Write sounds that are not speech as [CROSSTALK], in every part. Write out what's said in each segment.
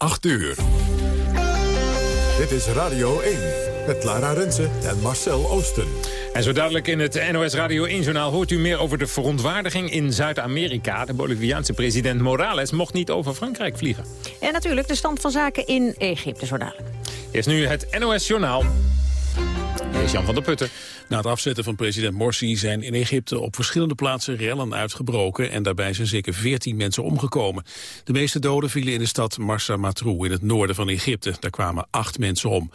8 uur. Dit is Radio 1 met Lara Rensen en Marcel Oosten. En zo dadelijk in het NOS Radio 1-journaal hoort u meer over de verontwaardiging in Zuid-Amerika. De Boliviaanse president Morales mocht niet over Frankrijk vliegen. En natuurlijk de stand van zaken in Egypte zo dadelijk. Eerst nu het NOS-journaal. Hier is Jan van der Putten. Na het afzetten van president Morsi zijn in Egypte op verschillende plaatsen rellen uitgebroken en daarbij zijn zeker 14 mensen omgekomen. De meeste doden vielen in de stad Marsa Matrou in het noorden van Egypte. Daar kwamen acht mensen om.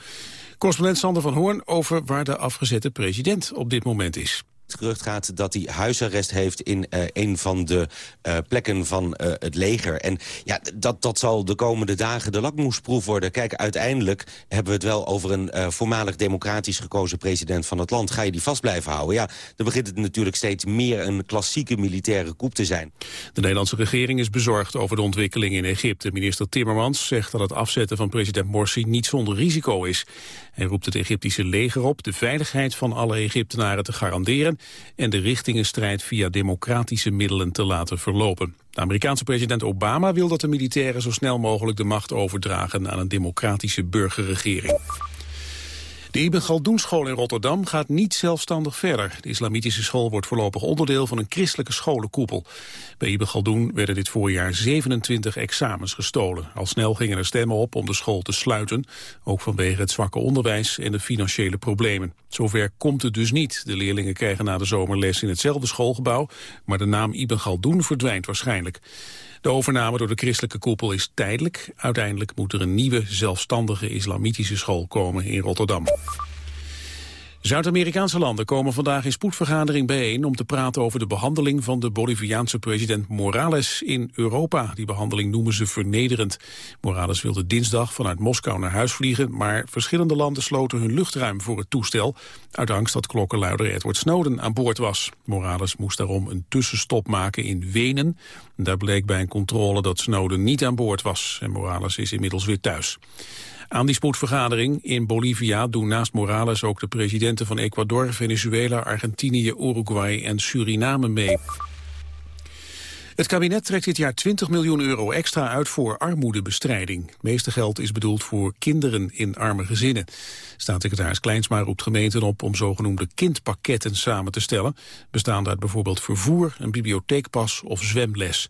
Correspondent Sander van Hoorn over waar de afgezette president op dit moment is. Gerucht gaat dat hij huisarrest heeft in uh, een van de uh, plekken van uh, het leger. En ja, dat, dat zal de komende dagen de lakmoesproef worden. Kijk, uiteindelijk hebben we het wel over een voormalig democratisch gekozen president van het land. Ga je die vast blijven houden? Ja, dan begint het natuurlijk steeds meer een klassieke militaire coup te zijn. De Nederlandse regering is bezorgd over de ontwikkeling in Egypte. Minister Timmermans zegt dat het afzetten van president Morsi niet zonder risico is. Hij roept het Egyptische leger op de veiligheid van alle Egyptenaren te garanderen en de richtingenstrijd via democratische middelen te laten verlopen. De Amerikaanse president Obama wil dat de militairen zo snel mogelijk de macht overdragen aan een democratische burgerregering. De Ibn Galdoenschool in Rotterdam gaat niet zelfstandig verder. De islamitische school wordt voorlopig onderdeel van een christelijke scholenkoepel. Bij Ibn Galdoen werden dit voorjaar 27 examens gestolen. Al snel gingen er stemmen op om de school te sluiten. Ook vanwege het zwakke onderwijs en de financiële problemen. Zover komt het dus niet. De leerlingen krijgen na de zomerles in hetzelfde schoolgebouw. Maar de naam Ibn Galdoen verdwijnt waarschijnlijk. De overname door de christelijke koepel is tijdelijk. Uiteindelijk moet er een nieuwe zelfstandige islamitische school komen in Rotterdam. Zuid-Amerikaanse landen komen vandaag in spoedvergadering bijeen om te praten over de behandeling van de Boliviaanse president Morales in Europa. Die behandeling noemen ze vernederend. Morales wilde dinsdag vanuit Moskou naar huis vliegen, maar verschillende landen sloten hun luchtruim voor het toestel uit angst dat klokkenluider Edward Snowden aan boord was. Morales moest daarom een tussenstop maken in Wenen. Daar bleek bij een controle dat Snowden niet aan boord was en Morales is inmiddels weer thuis. Aan die spoedvergadering in Bolivia doen naast Morales ook de presidenten van Ecuador, Venezuela, Argentinië, Uruguay en Suriname mee. Het kabinet trekt dit jaar 20 miljoen euro extra uit voor armoedebestrijding. Het meeste geld is bedoeld voor kinderen in arme gezinnen. Staatssecretaris Kleinsma roept gemeenten op om zogenoemde kindpakketten samen te stellen, bestaande uit bijvoorbeeld vervoer, een bibliotheekpas of zwemles.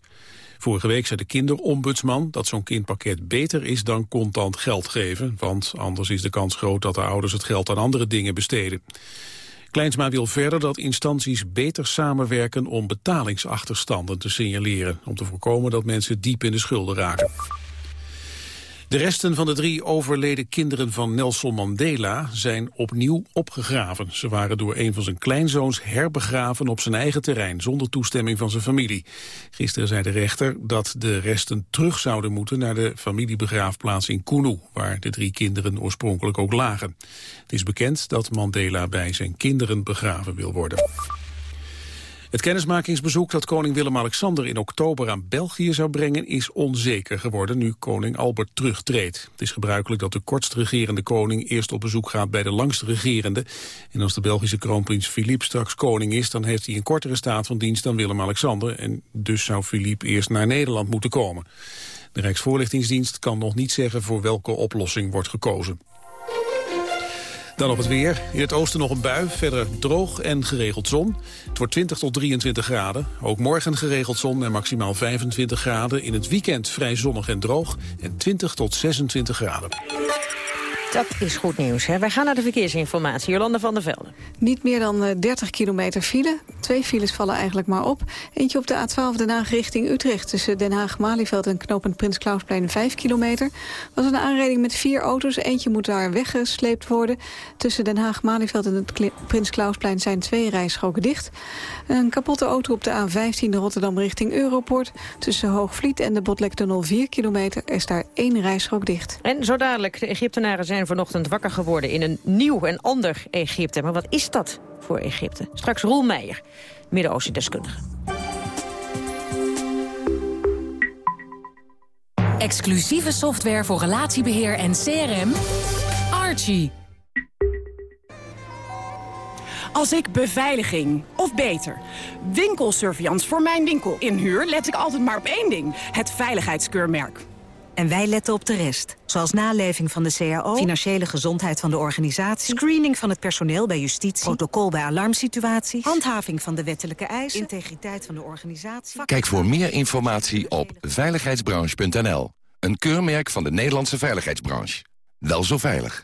Vorige week zei de kinderombudsman dat zo'n kindpakket beter is dan contant geld geven, want anders is de kans groot dat de ouders het geld aan andere dingen besteden. Kleinsma wil verder dat instanties beter samenwerken om betalingsachterstanden te signaleren, om te voorkomen dat mensen diep in de schulden raken. De resten van de drie overleden kinderen van Nelson Mandela zijn opnieuw opgegraven. Ze waren door een van zijn kleinzoons herbegraven op zijn eigen terrein, zonder toestemming van zijn familie. Gisteren zei de rechter dat de resten terug zouden moeten naar de familiebegraafplaats in Kunu, waar de drie kinderen oorspronkelijk ook lagen. Het is bekend dat Mandela bij zijn kinderen begraven wil worden. Het kennismakingsbezoek dat koning Willem-Alexander in oktober aan België zou brengen is onzeker geworden nu koning Albert terugtreedt. Het is gebruikelijk dat de kortst regerende koning eerst op bezoek gaat bij de langst regerende. En als de Belgische kroonprins Philippe straks koning is, dan heeft hij een kortere staat van dienst dan Willem-Alexander. En dus zou Philippe eerst naar Nederland moeten komen. De Rijksvoorlichtingsdienst kan nog niet zeggen voor welke oplossing wordt gekozen. Dan nog het weer. In het oosten nog een bui, verder droog en geregeld zon. Het wordt 20 tot 23 graden. Ook morgen geregeld zon en maximaal 25 graden. In het weekend vrij zonnig en droog en 20 tot 26 graden. Dat is goed nieuws. Hè? Wij gaan naar de verkeersinformatie. Jolanda van der Velde. Niet meer dan 30 eh, kilometer file. Twee files vallen eigenlijk maar op. Eentje op de A12 Den Haag richting Utrecht... tussen Den Haag-Malieveld en knooppunt Prins Klausplein 5 kilometer. was een aanrijding met vier auto's. Eentje moet daar weggesleept worden. Tussen Den Haag-Malieveld en het Prins Klausplein zijn twee rijstroken dicht. Een kapotte auto op de A15 Rotterdam richting Europort. Tussen Hoogvliet en de Botlektunnel 4 kilometer is daar één rijstrook dicht. En zo dadelijk, de Egyptenaren zijn vanochtend wakker geworden in een nieuw en ander Egypte. Maar wat is dat voor Egypte? Straks Roel Meijer, Midden-Oosten deskundige. Exclusieve software voor relatiebeheer en CRM. Archie. Als ik beveiliging, of beter, winkelsurveillance voor mijn winkel inhuur... let ik altijd maar op één ding, het veiligheidskeurmerk. En wij letten op de rest. Zoals naleving van de CAO, financiële gezondheid van de organisatie... screening van het personeel bij justitie, protocol bij alarmsituaties... handhaving van de wettelijke eisen, integriteit van de organisatie... Kijk voor meer informatie op veiligheidsbranche.nl. Een keurmerk van de Nederlandse veiligheidsbranche. Wel zo veilig.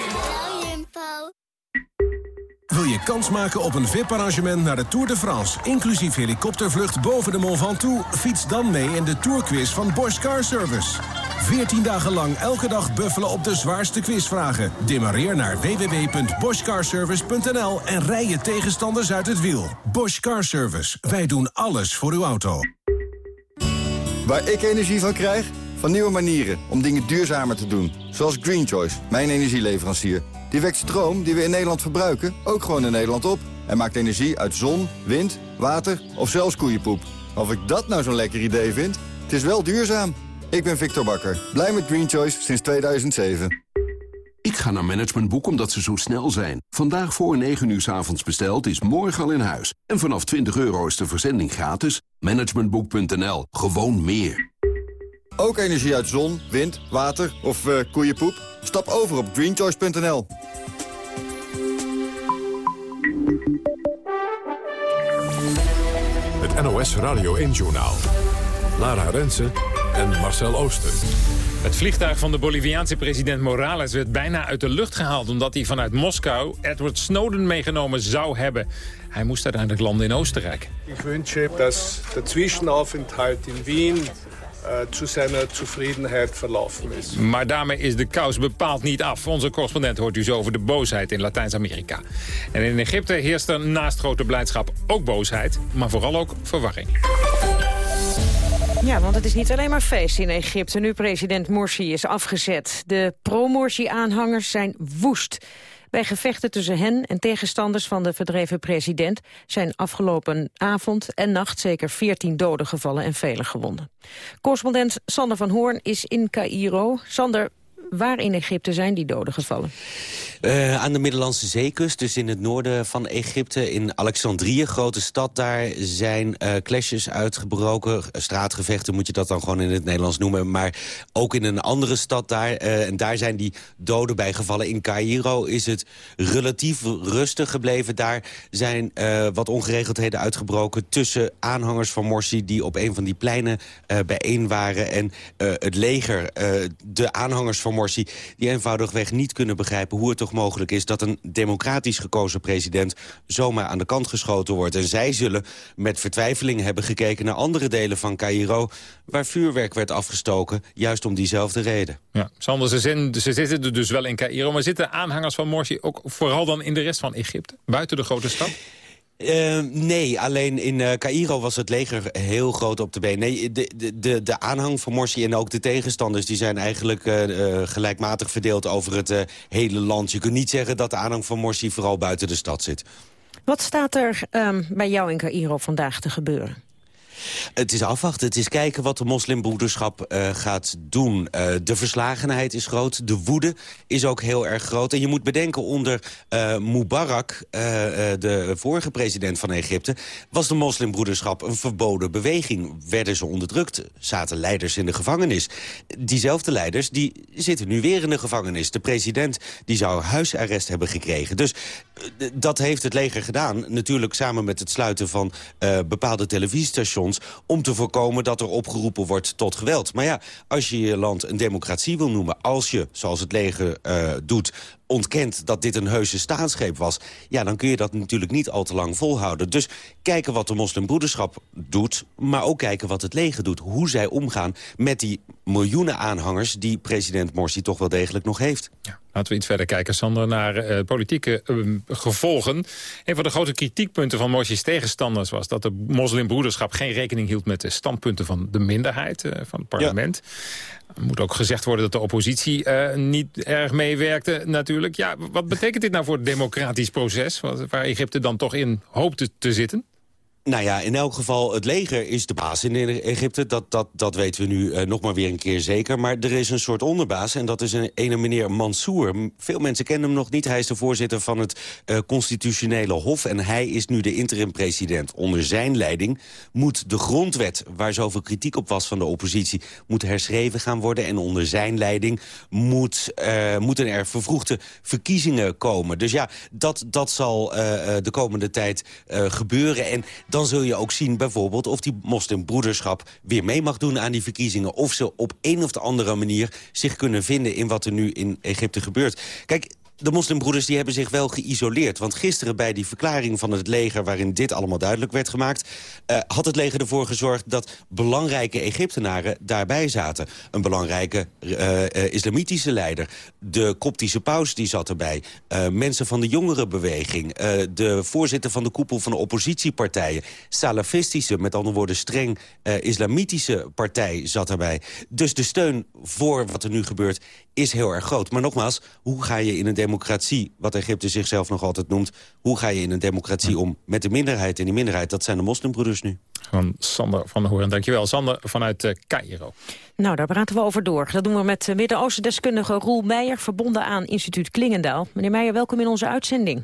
Wil je kans maken op een VIP-arrangement naar de Tour de France... inclusief helikoptervlucht boven de Mont Ventoux? Fiets dan mee in de Tourquiz van Bosch Car Service. 14 dagen lang elke dag buffelen op de zwaarste quizvragen. Demareer naar www.boschcarservice.nl en rij je tegenstanders uit het wiel. Bosch Car Service. Wij doen alles voor uw auto. Waar ik energie van krijg? Van nieuwe manieren om dingen duurzamer te doen. Zoals Green Choice, mijn energieleverancier. Die wekt stroom die we in Nederland verbruiken ook gewoon in Nederland op. En maakt energie uit zon, wind, water of zelfs koeienpoep. Of ik dat nou zo'n lekker idee vind? Het is wel duurzaam. Ik ben Victor Bakker, blij met Green Choice sinds 2007. Ik ga naar Managementboek omdat ze zo snel zijn. Vandaag voor 9 uur s avonds besteld is morgen al in huis. En vanaf 20 euro is de verzending gratis. Managementboek.nl. Gewoon meer. Ook energie uit zon, wind, water of uh, koeienpoep? Stap over op greenchoice.nl. Het NOS Radio 1-journaal. Lara Rensen en Marcel Ooster. Het vliegtuig van de Boliviaanse president Morales werd bijna uit de lucht gehaald... omdat hij vanuit Moskou Edward Snowden meegenomen zou hebben. Hij moest uiteindelijk landen in Oostenrijk. Ik wünsche dat de Zwischenaufenthalt in Wien zu seiner Zufriedenheit verlaufen is. Maar daarmee is de kous bepaald niet af. Onze correspondent hoort u zo over de boosheid in Latijns-Amerika. En in Egypte heerst er naast grote blijdschap ook boosheid, maar vooral ook verwarring. Ja, want het is niet alleen maar feest in Egypte nu president Morsi is afgezet. De pro-Morsi-aanhangers zijn woest. Bij gevechten tussen hen en tegenstanders van de verdreven president... zijn afgelopen avond en nacht zeker 14 doden gevallen en vele gewonden. Correspondent Sander van Hoorn is in Cairo. Sander, Waar in Egypte zijn die doden gevallen? Uh, aan de Middellandse Zeekust, dus in het noorden van Egypte. In Alexandrië, grote stad, daar zijn uh, clashes uitgebroken. Straatgevechten moet je dat dan gewoon in het Nederlands noemen. Maar ook in een andere stad daar. Uh, en daar zijn die doden bij gevallen. In Cairo is het relatief rustig gebleven. Daar zijn wat ongeregeldheden uitgebroken... tussen aanhangers van Morsi die op een van die pleinen bijeen waren... en het leger, de aanhangers van Morsi die eenvoudigweg niet kunnen begrijpen hoe het toch mogelijk is... dat een democratisch gekozen president zomaar aan de kant geschoten wordt. En zij zullen met vertwijfeling hebben gekeken naar andere delen van Cairo... waar vuurwerk werd afgestoken, juist om diezelfde reden. Ja, Sander, ze, ze zitten er dus wel in Cairo... maar zitten aanhangers van Morsi ook vooral dan in de rest van Egypte? Buiten de grote stad? Uh, nee, alleen in uh, Cairo was het leger heel groot op de been. Nee, de, de, de aanhang van Morsi en ook de tegenstanders... die zijn eigenlijk uh, gelijkmatig verdeeld over het hele land. Je kunt niet zeggen dat de aanhang van Morsi vooral buiten de stad zit. Wat staat er um, bij jou in Cairo vandaag te gebeuren? Het is afwachten. Het is kijken wat de moslimbroederschap uh, gaat doen. Uh, de verslagenheid is groot. De woede is ook heel erg groot. En je moet bedenken, onder uh, Mubarak, de vorige president van Egypte... was de moslimbroederschap een verboden beweging. Werden ze onderdrukt, zaten leiders in de gevangenis. Diezelfde leiders die zitten nu weer in de gevangenis. De president die zou huisarrest hebben gekregen. Dus dat heeft het leger gedaan. Natuurlijk samen met het sluiten van bepaalde televisiestations om te voorkomen dat er opgeroepen wordt tot geweld. Maar ja, als je je land een democratie wil noemen... als je, zoals het leger uh, doet, ontkent dat dit een heuse staatsgreep was... ja, dan kun je dat natuurlijk niet al te lang volhouden. Dus kijken wat de moslimbroederschap doet... maar ook kijken wat het leger doet. Hoe zij omgaan met die miljoenen aanhangers... die president Morsi toch wel degelijk nog heeft. Ja. Laten we iets verder kijken, Sander, naar uh, politieke uh, gevolgen. Een van de grote kritiekpunten van Morsi's tegenstanders was... dat de moslimbroederschap geen rekening hield met de standpunten van de minderheid uh, van het parlement. Er moet ook gezegd worden dat de oppositie niet erg meewerkte Ja, wat betekent dit nou voor het democratisch proces... waar Egypte dan toch in hoopte te zitten? Nou ja, in elk geval, het leger is de baas in Egypte. Dat, dat, dat weten we nu uh, nog maar weer een keer zeker. Maar er is een soort onderbaas en dat is een ene meneer Mansour. Veel mensen kennen hem nog niet. Hij is de voorzitter van het uh, constitutionele hof... en hij is nu de interim-president. Onder zijn leiding moet de grondwet, waar zoveel kritiek op was van de oppositie... moet herschreven gaan worden. En onder zijn leiding moet, uh, moeten er vervroegde verkiezingen komen. Dus ja, dat, dat zal de komende tijd gebeuren. En dan zul je ook zien bijvoorbeeld of die moslimbroederschap weer mee mag doen aan die verkiezingen. Of ze op een of de andere manier zich kunnen vinden in wat er nu in Egypte gebeurt. Kijk, de moslimbroeders die hebben zich wel geïsoleerd. Want gisteren bij die verklaring van het leger... waarin dit allemaal duidelijk werd gemaakt... Uh, had het leger ervoor gezorgd dat belangrijke Egyptenaren daarbij zaten. Een belangrijke uh, uh, islamitische leider. De koptische paus die zat erbij. mensen van de jongerenbeweging. de voorzitter van de koepel van de oppositiepartijen. Salafistische, met andere woorden streng islamitische partij zat erbij. Dus de steun voor wat er nu gebeurt is heel erg groot. Maar nogmaals, hoe ga je in een democratie... wat Egypte zichzelf nog altijd noemt... hoe ga je in een democratie om met de minderheid? En die minderheid, dat zijn de moslimbroeders nu. Van Sander van der Hoorn, dankjewel. Sander vanuit uh, Cairo. Nou, daar praten we over door. Dat doen we met Midden-Oosten-deskundige Roel Meijer... verbonden aan instituut Klingendaal. Meneer Meijer, welkom in onze uitzending.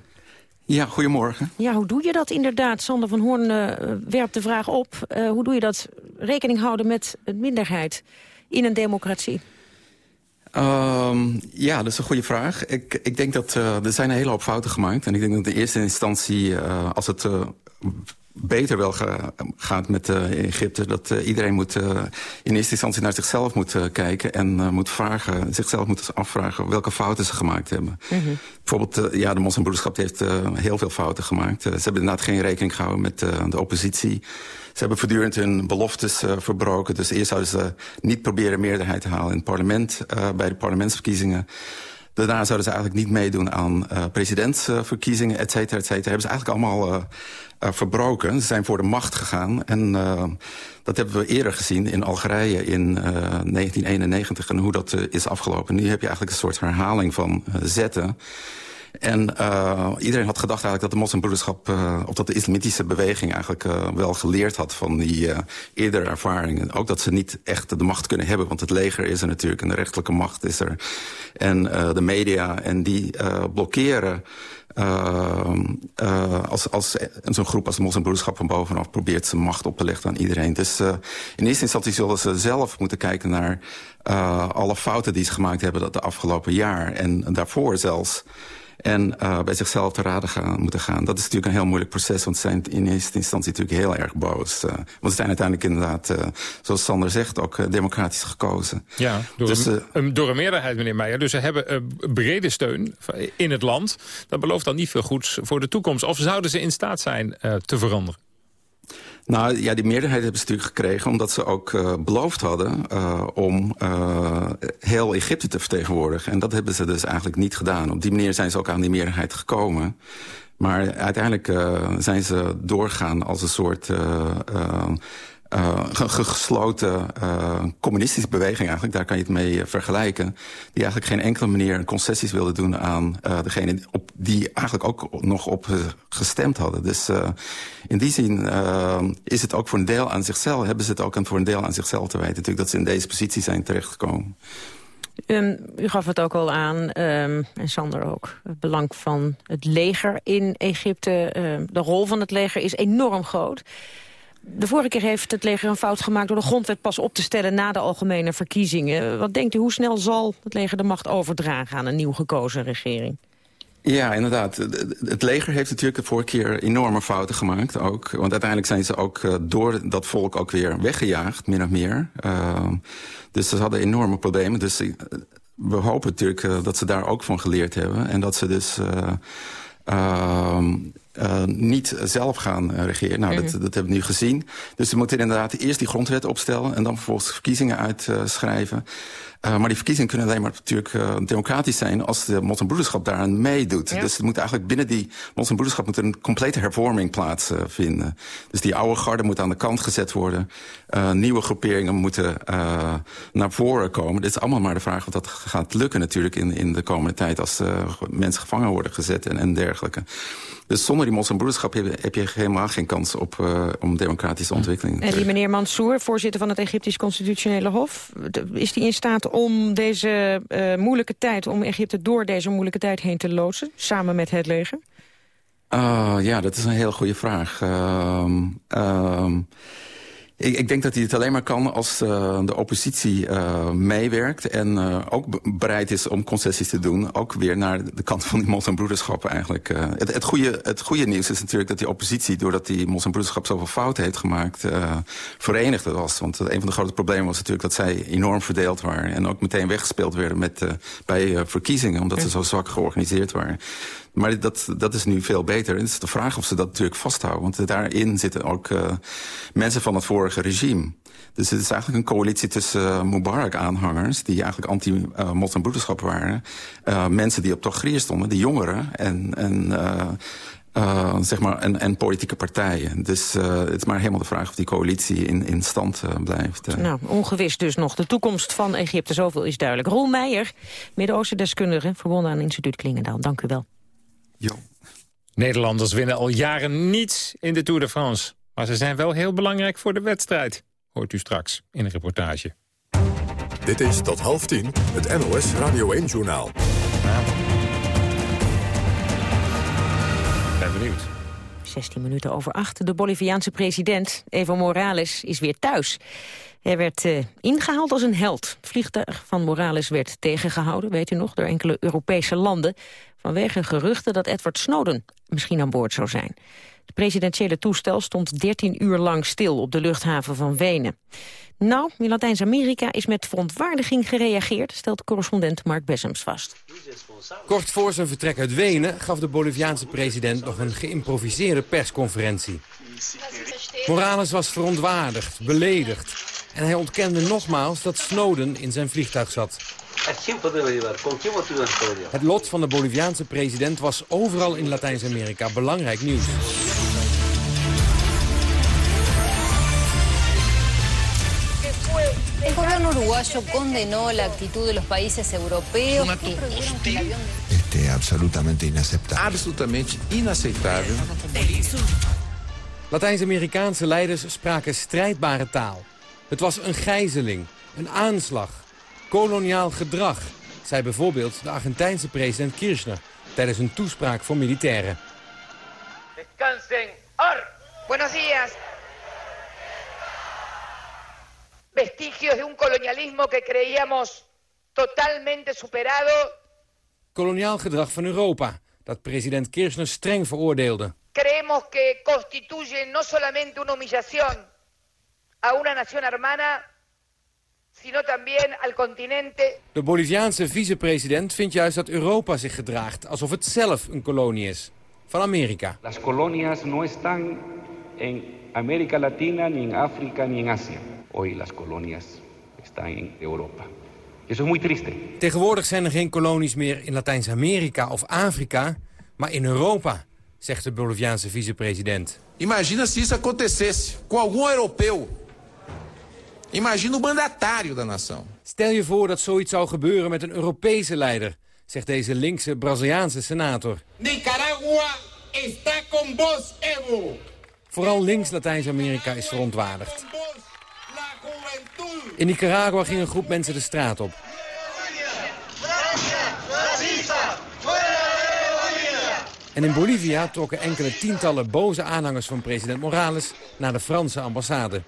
Ja, goedemorgen. Ja, hoe doe je dat inderdaad? Sander van Hoorn uh, werpt de vraag op. Uh, hoe doe je dat? Rekening houden met een minderheid in een democratie? Um, ja, dat is een goede vraag. Ik, ik denk dat uh, er zijn een hele hoop fouten gemaakt. En ik denk dat in eerste instantie, uh, als het uh, beter wel ga, gaat met Egypte... dat iedereen moet in eerste instantie naar zichzelf moet kijken... en moet vragen, zichzelf moet afvragen welke fouten ze gemaakt hebben. Mm -hmm. Bijvoorbeeld, ja, de moslimbroederschap heeft heel veel fouten gemaakt. ze hebben inderdaad geen rekening gehouden met de oppositie... Ze hebben voortdurend hun beloftes verbroken. Dus eerst zouden ze niet proberen meerderheid te halen in het parlement... Bij de parlementsverkiezingen. Daarna zouden ze eigenlijk niet meedoen aan uh, presidentsverkiezingen, et cetera, et cetera. Hebben ze eigenlijk allemaal uh, uh, verbroken. Ze zijn voor de macht gegaan. En dat hebben we eerder gezien in Algerije in 1991 en hoe dat is afgelopen. Nu heb je eigenlijk een soort herhaling van zetten. En uh, iedereen had gedacht eigenlijk dat de moslimbroederschap... Uh, of dat de islamitische beweging eigenlijk uh, wel geleerd had van die eerdere ervaringen. Ook dat ze niet echt de macht kunnen hebben, want het leger is er natuurlijk... en de rechterlijke macht is er. En de media, en die blokkeren... Als, als zo'n groep als de moslimbroederschap van bovenaf probeert zijn macht op te leggen aan iedereen. Dus in eerste instantie zullen ze zelf moeten kijken naar alle fouten die ze gemaakt hebben de afgelopen jaar. En daarvoor zelfs en uh, bij zichzelf te raden gaan, moeten gaan. Dat is natuurlijk een heel moeilijk proces, want ze zijn in eerste instantie natuurlijk heel erg boos. Uh, want ze zijn uiteindelijk inderdaad, uh, zoals Sander zegt, ook democratisch gekozen. Ja, door, dus, een, door een meerderheid, meneer Meijer. Dus ze hebben brede steun in het land. Dat belooft dan niet veel goeds voor de toekomst. Of zouden ze in staat zijn te veranderen? Nou ja, die meerderheid hebben ze natuurlijk gekregen... omdat ze ook uh, beloofd hadden uh, om uh, heel Egypte te vertegenwoordigen. En dat hebben ze dus eigenlijk niet gedaan. Op die manier zijn ze ook aan die meerderheid gekomen. Maar uiteindelijk zijn ze doorgaan als een soort uh, gesloten uh, communistische beweging eigenlijk, daar kan je het mee vergelijken, die eigenlijk geen enkele manier concessies wilde doen aan degene op, die eigenlijk ook nog op gestemd hadden. Dus in die zin is het ook voor een deel aan zichzelf, hebben ze het ook voor een deel aan zichzelf te wijten, natuurlijk dat ze in deze positie zijn terechtgekomen. Um, u gaf het ook al aan, um, en Sander ook, het belang van het leger in Egypte. Uh, de rol van het leger is enorm groot. De vorige keer heeft het leger een fout gemaakt door de grondwet pas op te stellen na de algemene verkiezingen. Wat denkt u, hoe snel zal het leger de macht overdragen aan een nieuw gekozen regering? Ja, inderdaad. Het leger heeft natuurlijk de vorige keer enorme fouten gemaakt ook. Want uiteindelijk zijn ze ook uh, door dat volk ook weer weggejaagd, min of meer. Uh, dus ze hadden enorme problemen. Dus uh, we hopen natuurlijk uh, dat ze daar ook van geleerd hebben. En dat ze dus... Uh, niet zelf gaan uh, regeren. Nou, mm -hmm. dat, dat hebben we nu gezien. Dus we moeten inderdaad eerst die grondwet opstellen... en dan vervolgens verkiezingen uitschrijven. Uh, maar die verkiezingen kunnen alleen maar natuurlijk uh, democratisch zijn... als de moslimbroederschap daaraan meedoet. Ja. Dus het moet eigenlijk binnen die moslimbroederschap... moet een complete hervorming plaatsvinden. dus die oude garde moet aan de kant gezet worden. nieuwe groeperingen moeten naar voren komen. Dit is allemaal maar de vraag of dat gaat lukken natuurlijk... in, in de komende tijd als mensen gevangen worden gezet en, en dergelijke. Dus zonder die moslimbroederschap heb, heb je helemaal geen kans op uh, om democratische ontwikkeling. En die meneer Mansour, voorzitter van het Egyptisch Constitutionele Hof... is die in staat om deze uh, moeilijke tijd, om Egypte door deze moeilijke tijd heen te loodsen, samen met het leger? Uh, ja, dat is een hele goede vraag. Uh, ik, ik, denk dat hij het alleen maar kan als uh, de oppositie uh, meewerkt... en uh, ook bereid is om concessies te doen. Ook weer naar de kant van die moslimbroederschap eigenlijk. Het, het, goede, het goede nieuws is natuurlijk dat die oppositie... doordat die moslimbroederschap zoveel fouten heeft gemaakt... verenigd was. Want een van de grote problemen was natuurlijk dat zij enorm verdeeld waren... en ook meteen weggespeeld werden met, bij verkiezingen... omdat ze zo zwak georganiseerd waren. Maar dat, dat is nu veel beter. En het is de vraag of ze dat natuurlijk vasthouden. Want daarin zitten ook uh, mensen van het vorige regime. Dus het is eigenlijk een coalitie tussen uh, Mubarak-aanhangers... die eigenlijk anti-moslimbroederschap waren. Uh, mensen die op Tahrir stonden, de jongeren... en, en zeg maar, en, en politieke partijen. Dus het is maar helemaal de vraag of die coalitie in, in stand blijft. Nou, ongewis dus nog. De toekomst van Egypte, zoveel is duidelijk. Roel Meijer, Midden-Oosten-deskundige, verbonden aan instituut Klingendaal. Dank u wel. Jo. Nederlanders winnen al jaren niets in de Tour de France. Maar ze zijn wel heel belangrijk voor de wedstrijd. Hoort u straks in een reportage. Dit is tot half tien het NOS Radio 1-journaal. Ben benieuwd. 16 minuten over 8. De Boliviaanse president Evo Morales is weer thuis. Hij werd uh, ingehaald als een held. Het vliegtuig van Morales werd tegengehouden, weet u nog, door enkele Europese landen vanwege geruchten dat Edward Snowden misschien aan boord zou zijn. Het presidentiële toestel stond 13 uur lang stil op de luchthaven van Wenen. Nou, in Latijns-Amerika is met verontwaardiging gereageerd... stelt correspondent Mark Bessems vast. Kort voor zijn vertrek uit Wenen gaf de Boliviaanse president nog een geïmproviseerde persconferentie. Morales was verontwaardigd, beledigd. En hij ontkende nogmaals dat Snowden in zijn vliegtuig zat. Het lot van de Boliviaanse president was overal in Latijns-Amerika belangrijk nieuws. El gobierno uruguayo condenó la actitud de los países europeos. Este, absolutamente inaceptable. Absolutamente inaceitável. Latijns-Amerikaanse leiders spraken strijdbare taal. Het was een gijzeling, een aanslag, koloniaal gedrag, zei bijvoorbeeld de Argentijnse president Kirchner tijdens een toespraak voor militairen. Descansen, ar. Buenos días. Vestigios de un colonialismo que creíamos totalmente superado. Koloniaal gedrag van Europa, dat president Kirchner streng veroordeelde. Creemos que constituye no solamente una humillación a una nación hermana, sino también al continente. De Boliviaanse vicepresident vindt juist dat Europa zich gedraagt alsof het zelf een kolonie is van Amerika. Las colonias no están en América Latina, ni en África, ni en Asia. Hoy las colonias están en Europa. Eso es muy triste. Tegenwoordig zijn er geen kolonies meer in Latijns-Amerika of Afrika, maar in Europa, zegt de Boliviaanse vicepresident. Imagina se isso acontecesse com algum europeu. Imagina o mandatário da nação. Stel je voor dat zoiets zou gebeuren met een Europese leider, zegt deze linkse Braziliaanse senator. Nicaragua está con vos, Evo. Vooral links Latijns-Amerika is verontwaardigd. In Nicaragua ging een groep mensen de straat op. En in Bolivia trokken enkele tientallen boze aanhangers van president Morales naar de Franse ambassade.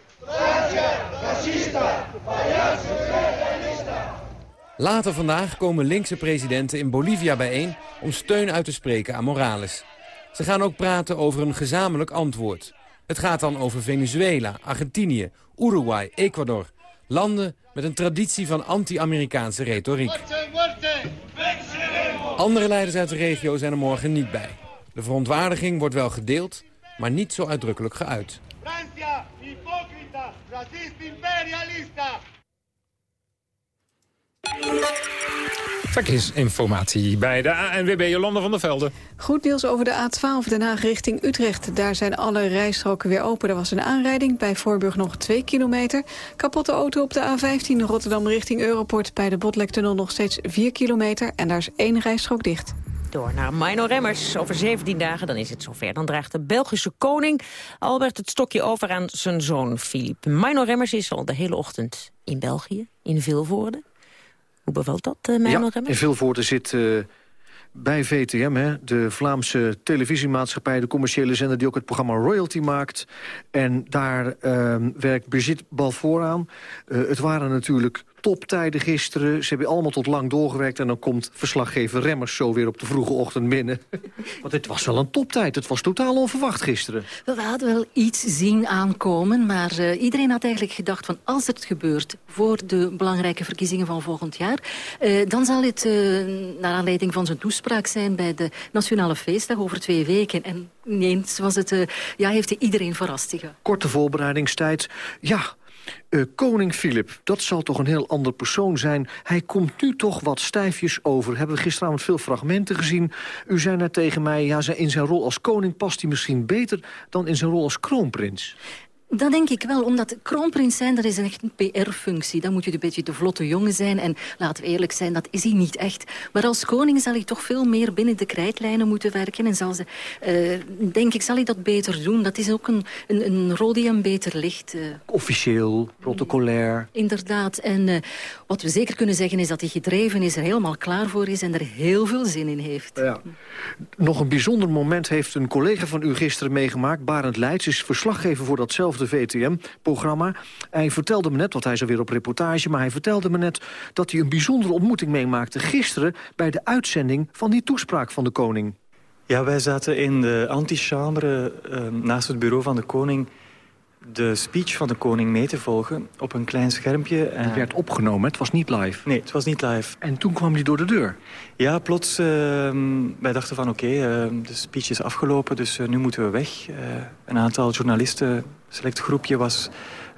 Later vandaag komen linkse presidenten in Bolivia bijeen om steun uit te spreken aan Morales. Ze gaan ook praten over een gezamenlijk antwoord. Het gaat dan over Venezuela, Argentinië, Uruguay, Ecuador. Landen met een traditie van anti-Amerikaanse retoriek. Andere leiders uit de regio zijn er morgen niet bij. De verontwaardiging wordt wel gedeeld, maar niet zo uitdrukkelijk geuit. Racista imperialista. Verkeersinformatie bij de ANWB Jolanda van der Velde. Goed nieuws over de A12 Den Haag richting Utrecht. Daar zijn alle rijstroken weer open. Er was een aanrijding, bij Voorburg nog 2 kilometer. Kapotte auto op de A15 Rotterdam richting Europort... bij de Botlektunnel nog steeds 4 kilometer. En daar is één rijstrook dicht. Door naar Mino Remmers. Over 17 dagen, dan is het zover. Dan draagt de Belgische koning Albert het stokje over aan zijn zoon Filip. Mino Remmers is al de hele ochtend in België, in Vilvoorde. Hoe bevalt dat, uh, Mino ja, Remmers? in Vilvoorde zit uh, bij VTM, hè, de Vlaamse televisiemaatschappij... de commerciële zender die ook het programma Royalty maakt. En daar uh, werkt Brigitte Balfour aan. Uh, het waren natuurlijk toptijden gisteren. Ze hebben allemaal tot lang doorgewerkt... en dan komt verslaggever Remmers zo weer op de vroege ochtend binnen. [LAUGHS] Want het was wel een toptijd. Het was totaal onverwacht gisteren. We hadden wel iets zien aankomen... maar uh, iedereen had eigenlijk gedacht van als het gebeurt... voor de belangrijke verkiezingen van volgend jaar... Uh, dan zal het uh, naar aanleiding van zijn toespraak zijn... bij de Nationale Feestdag over twee weken. En ineens was het, ja, heeft hij iedereen verrast. Korte voorbereidingstijd. Ja, Uh, koning Filip, dat zal toch een heel ander persoon zijn. Hij komt nu toch wat stijfjes over. Hebben we gisteravond veel fragmenten gezien. U zei net tegen mij, ja, in zijn rol als koning past hij misschien beter... dan in zijn rol als kroonprins. Dat denk ik wel, omdat kroonprins zijn, dat is een echt een PR-functie. Dan moet je een beetje de vlotte jongen zijn. En laten we eerlijk zijn, dat is hij niet echt. Maar als koning zal hij toch veel meer binnen de krijtlijnen moeten werken. En zal ze, uh, denk ik, zal hij dat beter doen. Dat is ook een, een, een rol die hem beter ligt. Uh. Officieel, protocolair. Inderdaad. En uh, wat we zeker kunnen zeggen is dat hij gedreven is, er helemaal klaar voor is en er heel veel zin in heeft. Ja. Nog een bijzonder moment heeft een collega van u gisteren meegemaakt. Barend Leijts is verslaggever voor datzelfde de VTM-programma. Hij vertelde me net, want hij is alweer op reportage... maar hij vertelde me net dat hij een bijzondere ontmoeting meemaakte... gisteren bij de uitzending van die toespraak van de koning. Ja, wij zaten in de antichambre uh, naast het bureau van de koning... de speech van de koning mee te volgen op een klein schermpje. En... Het werd opgenomen, het was niet live? Nee, het was niet live. En toen kwam hij door de deur? Ja, plots, uh, wij dachten van oké, okay, uh, de speech is afgelopen, dus nu moeten we weg. een aantal journalisten select groepje was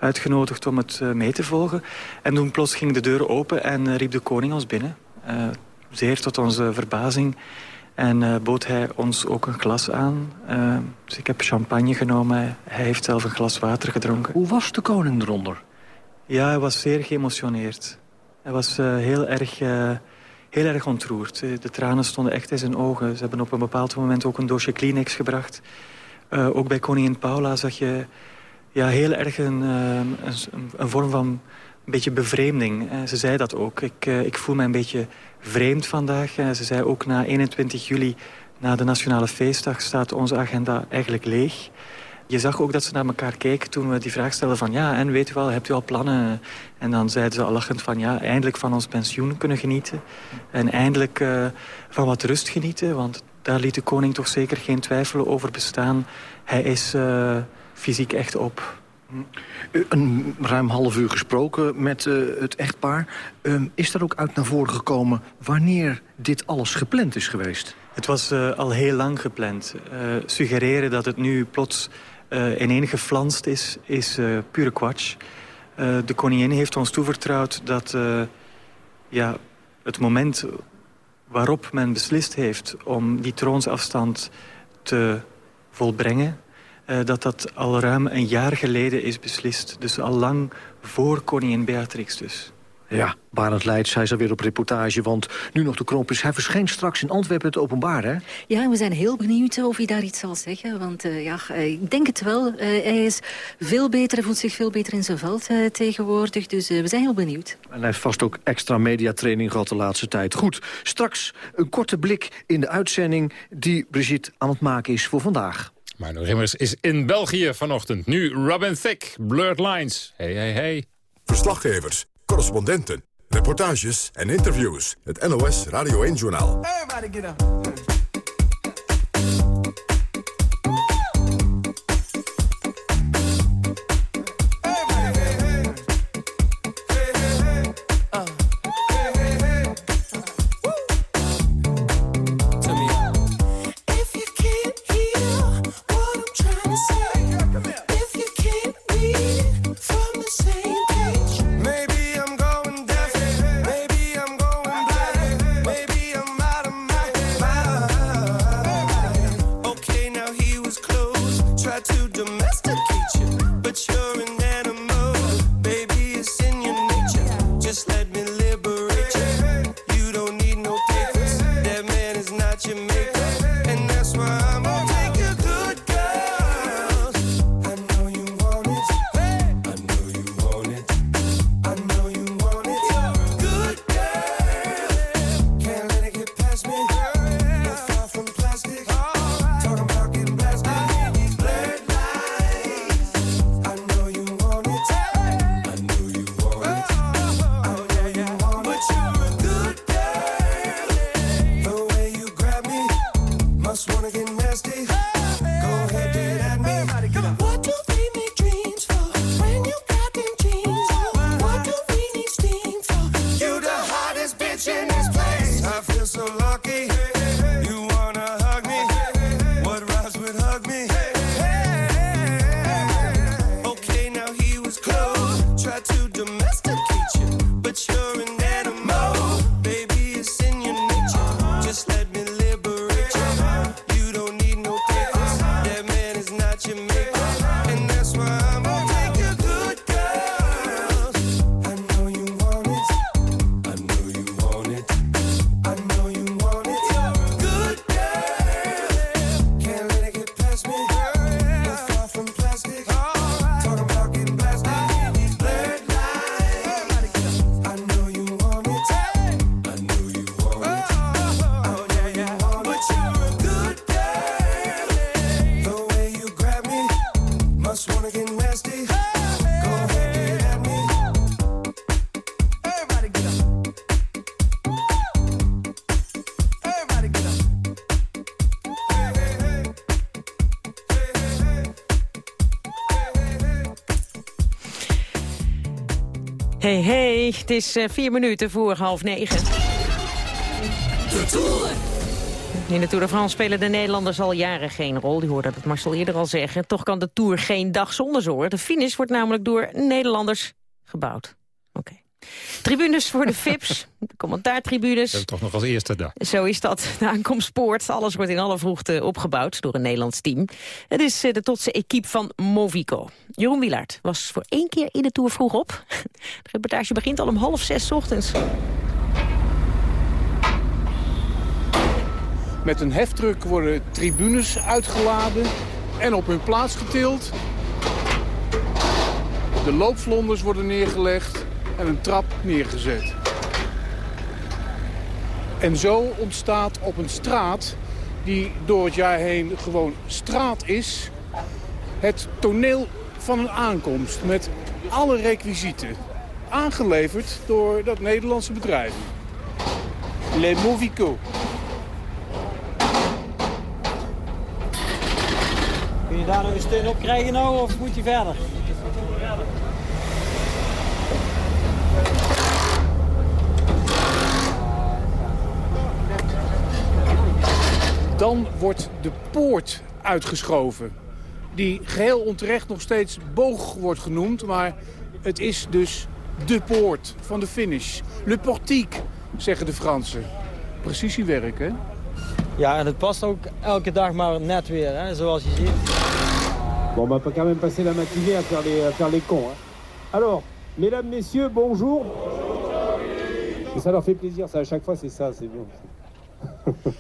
uitgenodigd om het uh, mee te volgen. En toen plots ging de deur open en uh, riep de koning ons binnen. Uh, zeer tot onze verbazing. En bood hij ons ook een glas aan. dus ik heb champagne genomen. Hij heeft zelf een glas water gedronken. Hoe was de koning eronder? Ja, hij was zeer geëmotioneerd. Hij was heel erg... Heel erg ontroerd. De tranen stonden echt in zijn ogen. Ze hebben op een bepaald moment ook een doosje Kleenex gebracht. ook bij koningin Paula zag je ja, heel erg een, een, een, vorm van een beetje bevreemding. Ze zei dat ook. Ik, ik voel me een beetje vreemd vandaag. Ze zei ook na 21 juli, na de Nationale Feestdag... staat onze agenda eigenlijk leeg. Je zag ook dat ze naar elkaar keken toen we die vraag stelden van... ja, en weet u wel, hebt u al plannen? En dan zeiden ze al lachend van... ja, eindelijk van ons pensioen kunnen genieten. En eindelijk uh, van wat rust genieten. Want daar liet de koning toch zeker geen twijfel over bestaan. Hij is... Uh, fysiek echt op. Een ruim half uur gesproken met uh, het echtpaar. Uh, is er ook uit naar voren gekomen wanneer dit alles gepland is geweest? Het was uh, al heel lang gepland. suggereren dat het nu plots ineengeflanst is, is pure kwatsch. de koningin heeft ons toevertrouwd dat ja, het moment waarop men beslist heeft... om die troonsafstand te volbrengen dat dat al ruim een jaar geleden is beslist. Dus al lang voor koningin Beatrix dus. Ja, Barend Leids, hij is alweer op reportage, want nu nog de kroonprins. Hij verschijnt straks in Antwerpen het openbaar, hè? Ja, we zijn heel benieuwd of hij daar iets zal zeggen. Want uh, ja, ik denk het wel. Uh, hij is veel beter, hij voelt zich veel beter in zijn veld uh, tegenwoordig. Dus we zijn heel benieuwd. En hij heeft vast ook extra mediatraining gehad de laatste tijd. Goed, straks een korte blik in de uitzending die Brigitte aan het maken is voor vandaag. Marno Rimmers is in België vanochtend. Nu Robin Thicke, Blurred Lines. Hey, hey, hey. Verslaggevers, correspondenten, reportages en interviews. Het NOS Radio 1-journaal. Everybody get up. Hey, hey, het is uh, vier minuten voor half negen. De Tour. In de Tour de France spelen de Nederlanders al jaren geen rol. Die hoorde dat Marcel eerder al zeggen. Toch kan de Tour geen dag zonder zorg. De finish wordt namelijk door Nederlanders gebouwd. Tribunes voor de VIP's, de [LAUGHS] commentaartribunes. Dat is toch nog als eerste dag. Zo is dat. [LAUGHS] De aankomstpoort. Alles wordt in alle vroegte opgebouwd door een Nederlands team. Het is eh, de totse equipe van Movico. Jeroen Wielaert was voor één keer in de Tour vroeg op. [LAUGHS] De reportage begint al om half zes ochtends. Met een heftruck worden tribunes uitgeladen en op hun plaats getild. De loopvlonders worden neergelegd en een trap neergezet. En zo ontstaat op een straat die door het jaar heen gewoon straat is... het toneel van een aankomst met alle requisieten. Aangeleverd door dat Nederlandse bedrijf. Les Movico. Kun je daar nog een steun op krijgen nou of moet je verder? Dan wordt de poort uitgeschoven. Die geheel onterecht nog steeds boog wordt genoemd. Maar het is dus de poort van de finish. Le portique, zeggen de Fransen. Precisiewerk, hè? Ja, en het past ook elke dag maar net weer, hè, zoals je ziet. Bon, on peut quand même passer la matinée à faire les, à faire les cons. Hein. Alors, mesdames, messieurs, bonjour. Et ça leur fait plaisir, ça à chaque fois c'est ça, c'est bien. [LAUGHS]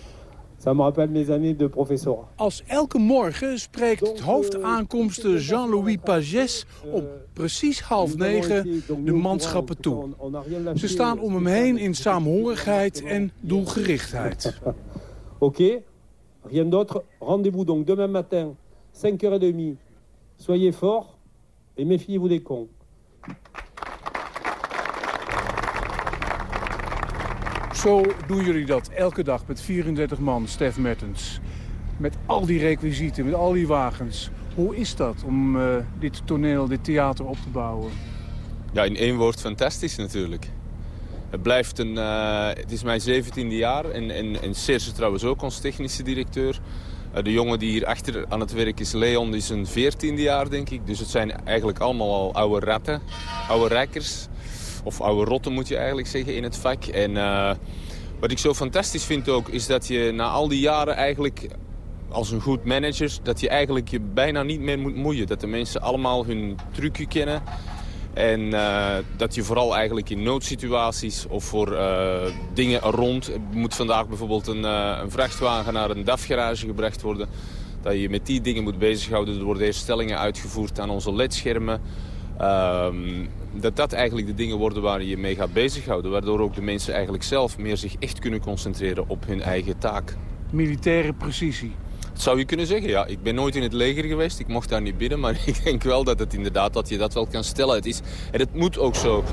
Ça me rappelle mes années de professeur. Als elke morgen spreekt het hoofdaankomste Jean-Louis Pagès om precies half negen de manschappen toe. Ze staan om hem heen in saamhorigheid en doelgerichtheid. [LAUGHS] Oké, rien d'autre. Rendez-vous donc demain matin, 5h30. Soyez forts et méfiez-vous des cons. Zo doen jullie dat elke dag met 34 man, Stef Mertens. Met al die requisieten, met al die wagens. Hoe is dat om uh, dit toneel, dit theater op te bouwen? Ja, in één woord fantastisch natuurlijk. Het blijft een... Uh, het is mijn zeventiende jaar en, en, en Serge trouwens ook, ons technische directeur. Uh, de jongen die hier achter aan het werk is, Leon, is een veertiende jaar denk ik. Dus het zijn eigenlijk allemaal al oude ratten, oude rijkers. Of oude rotten moet je eigenlijk zeggen in het vak. En uh, wat ik zo fantastisch vind ook, is dat je na al die jaren eigenlijk als een goed manager... dat je eigenlijk je bijna niet meer moet moeien. Dat de mensen allemaal hun trucje kennen. En uh, dat je vooral eigenlijk in noodsituaties of voor uh, dingen rond... Moet vandaag bijvoorbeeld een, een vrachtwagen naar een DAF-garage gebracht worden. Dat je met die dingen moet bezighouden. Er worden herstellingen uitgevoerd aan onze ledschermen. Um, dat dat eigenlijk de dingen worden waar je mee gaat bezighouden. Waardoor ook de mensen eigenlijk zelf meer zich echt kunnen concentreren op hun eigen taak. Militaire precisie. Dat zou je kunnen zeggen, ja. Ik ben nooit in het leger geweest, ik mocht daar niet binnen. Maar [LAUGHS] ik denk wel dat het inderdaad, dat je dat wel kan stellen. Het is, en het moet ook zo.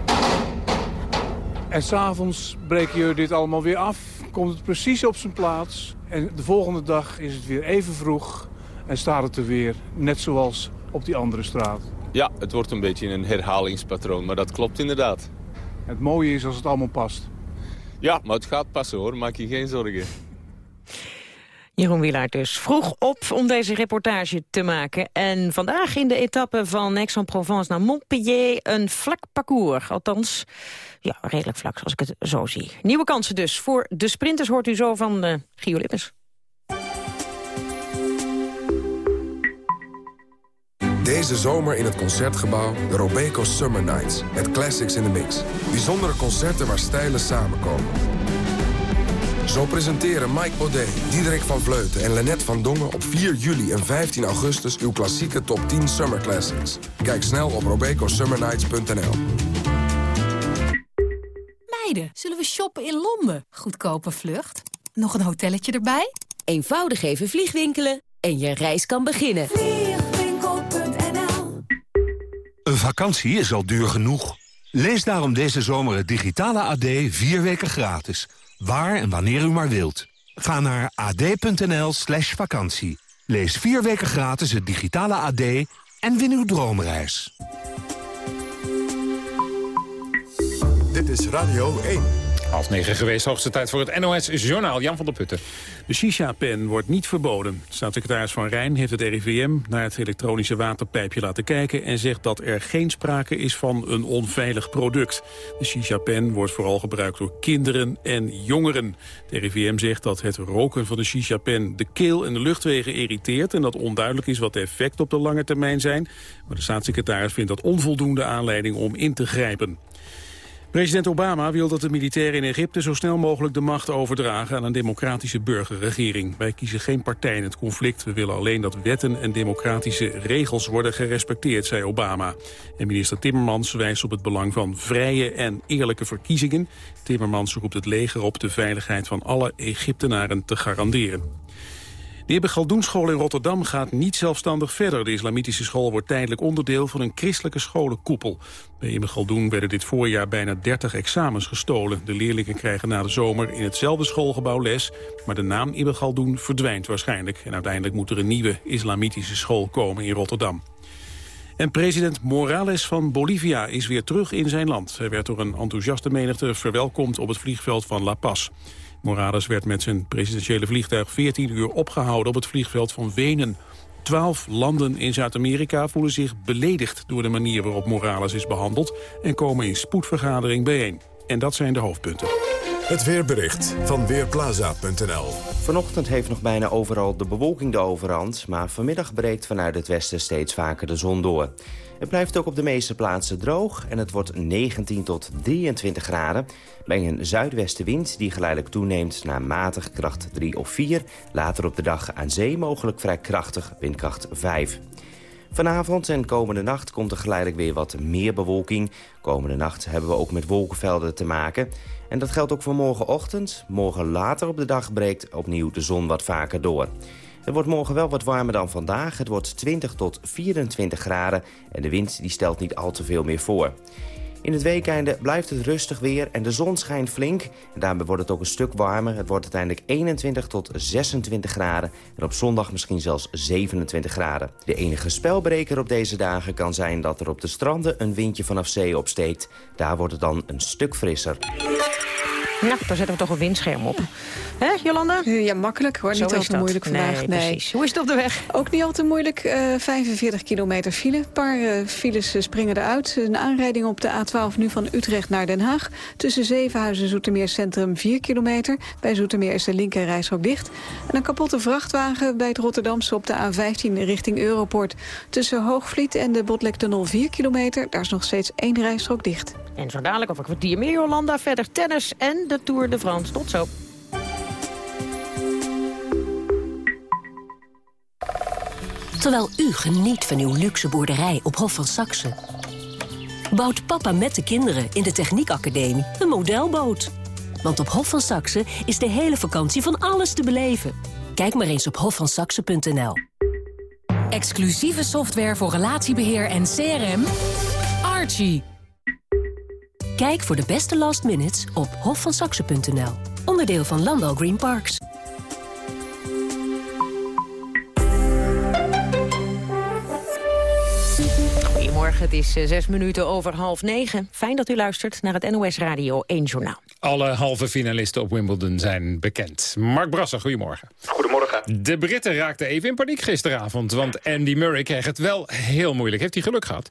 En s'avonds breken je dit allemaal weer af. Komt het precies op zijn plaats. En de volgende dag is het weer even vroeg. En staat het er weer, net zoals op die andere straat. Ja, het wordt een beetje een herhalingspatroon, maar dat klopt inderdaad. Het mooie is als het allemaal past. Ja, maar het gaat passen hoor, maak je geen zorgen. Jeroen Wielaert dus vroeg op om deze reportage te maken. En vandaag in de etappe van Aix-en-Provence naar Montpellier een vlak parcours. Althans, ja, redelijk vlak zoals ik het zo zie. Nieuwe kansen dus voor de sprinters hoort u zo van uh, Gio Lippens. Deze zomer in het Concertgebouw de Robeco Summer Nights. Met classics in the mix. Bijzondere concerten waar stijlen samenkomen. Zo presenteren Mike Baudet, Diederik van Vleuten en Lennet van Dongen... op 4 juli en 15 augustus uw klassieke top 10 Summer Classics. Kijk snel op robecosummernights.nl. Meiden, zullen we shoppen in Londen? Goedkope vlucht. Nog een hotelletje erbij? Eenvoudig even vliegwinkelen en je reis kan beginnen. Een vakantie is al duur genoeg. Lees daarom deze zomer het digitale AD vier weken gratis. Waar en wanneer u maar wilt. Ga naar ad.nl slash vakantie. Lees vier weken gratis het digitale AD en win uw droomreis. Dit is Radio 1. Half negen geweest, hoogste tijd voor het NOS-journaal. Jan van der Putten. De shisha-pen wordt niet verboden. Staatssecretaris Van Rijn heeft het RIVM naar het elektronische waterpijpje laten kijken... en zegt dat er geen sprake is van een onveilig product. De shisha-pen wordt vooral gebruikt door kinderen en jongeren. Het RIVM zegt dat het roken van de shisha-pen de keel en de luchtwegen irriteert... en dat onduidelijk is wat de effecten op de lange termijn zijn. Maar de staatssecretaris vindt dat onvoldoende aanleiding om in te grijpen. President Obama wil dat de militairen in Egypte zo snel mogelijk de macht overdragen aan een democratische burgerregering. Wij kiezen geen partij in het conflict. We willen alleen dat wetten en democratische regels worden gerespecteerd, zei Obama. En minister Timmermans wijst op het belang van vrije en eerlijke verkiezingen. Timmermans roept het leger op de veiligheid van alle Egyptenaren te garanderen. De Ibn Galdoenschool in Rotterdam gaat niet zelfstandig verder. De islamitische school wordt tijdelijk onderdeel van een christelijke scholenkoepel. Bij Ibn Galdoen werden dit voorjaar bijna 30 examens gestolen. De leerlingen krijgen na de zomer in hetzelfde schoolgebouw les... maar de naam Ibn Galdoen verdwijnt waarschijnlijk. En uiteindelijk moet er een nieuwe islamitische school komen in Rotterdam. En president Morales van Bolivia is weer terug in zijn land. Hij werd door een enthousiaste menigte verwelkomd op het vliegveld van La Paz. Morales werd met zijn presidentiële vliegtuig 14 uur opgehouden op het vliegveld van Wenen. Twaalf landen in Zuid-Amerika voelen zich beledigd door de manier waarop Morales is behandeld en komen in spoedvergadering bijeen. En dat zijn de hoofdpunten. Het weerbericht van Weerplaza.nl Vanochtend heeft nog bijna overal de bewolking de overhand... maar vanmiddag breekt vanuit het westen steeds vaker de zon door. Het blijft ook op de meeste plaatsen droog en het wordt 19 tot 23 graden. Bij een zuidwestenwind die geleidelijk toeneemt naar matig kracht 3 of 4. Later op de dag aan zee mogelijk vrij krachtig, windkracht 5. Vanavond en komende nacht komt er geleidelijk weer wat meer bewolking. Komende nacht hebben we ook met wolkenvelden te maken. En dat geldt ook voor morgenochtend. Morgen later op de dag breekt opnieuw de zon wat vaker door. Het wordt morgen wel wat warmer dan vandaag. Het wordt 20 tot 24 graden en de wind die stelt niet al te veel meer voor. In het weekende blijft het rustig weer en de zon schijnt flink. En daarmee wordt het ook een stuk warmer. Het wordt uiteindelijk 21 tot 26 graden. En op zondag misschien zelfs 27 graden. De enige spelbreker op deze dagen kan zijn dat er op de stranden een windje vanaf zee opsteekt. Daar wordt het dan een stuk frisser. Nou, daar zetten we toch een windscherm op. Hè, Jolanda? Ja, makkelijk hoor. Zo niet al te dat. moeilijk vandaag. Nee, precies. Hoe is het op de weg? Ook niet al te moeilijk. eh 45 kilometer file. Een paar eh, files eh, springen eruit. Een aanrijding op de A12 nu van Utrecht naar Den Haag. Tussen Zevenhuizen en Zoetermeer Centrum 4 kilometer. Bij Zoetermeer is de linker reishok dicht. En een kapotte vrachtwagen bij het Rotterdamse op de A15 richting Europort. Tussen Hoogvliet en de Botlektunnel 4 kilometer. Daar is nog steeds één rijstrook dicht. En zo dadelijk over een kwartier meer Jolanda. Verder tennis en de Tour de France. Tot zo. Terwijl u geniet van uw luxe boerderij op Hof van Saxe... bouwt papa met de kinderen in de Techniekacademie een modelboot. Want op Hof van Saxe is de hele vakantie van alles te beleven. Kijk maar eens op hofvansaxe.nl. Exclusieve software voor relatiebeheer en CRM. Archie. Kijk voor de beste last minutes op hofvansaxe.nl. Onderdeel van Landal Green Parks. Goedemorgen, het is eh, zes minuten over half negen. Fijn dat u luistert naar het NOS Radio 1 Journaal. Alle halve finalisten op Wimbledon zijn bekend. Mark Brasser, goedemorgen. Goedemorgen. De Britten raakten even in paniek gisteravond, want Andy Murray kreeg het wel heel moeilijk. Heeft hij geluk gehad?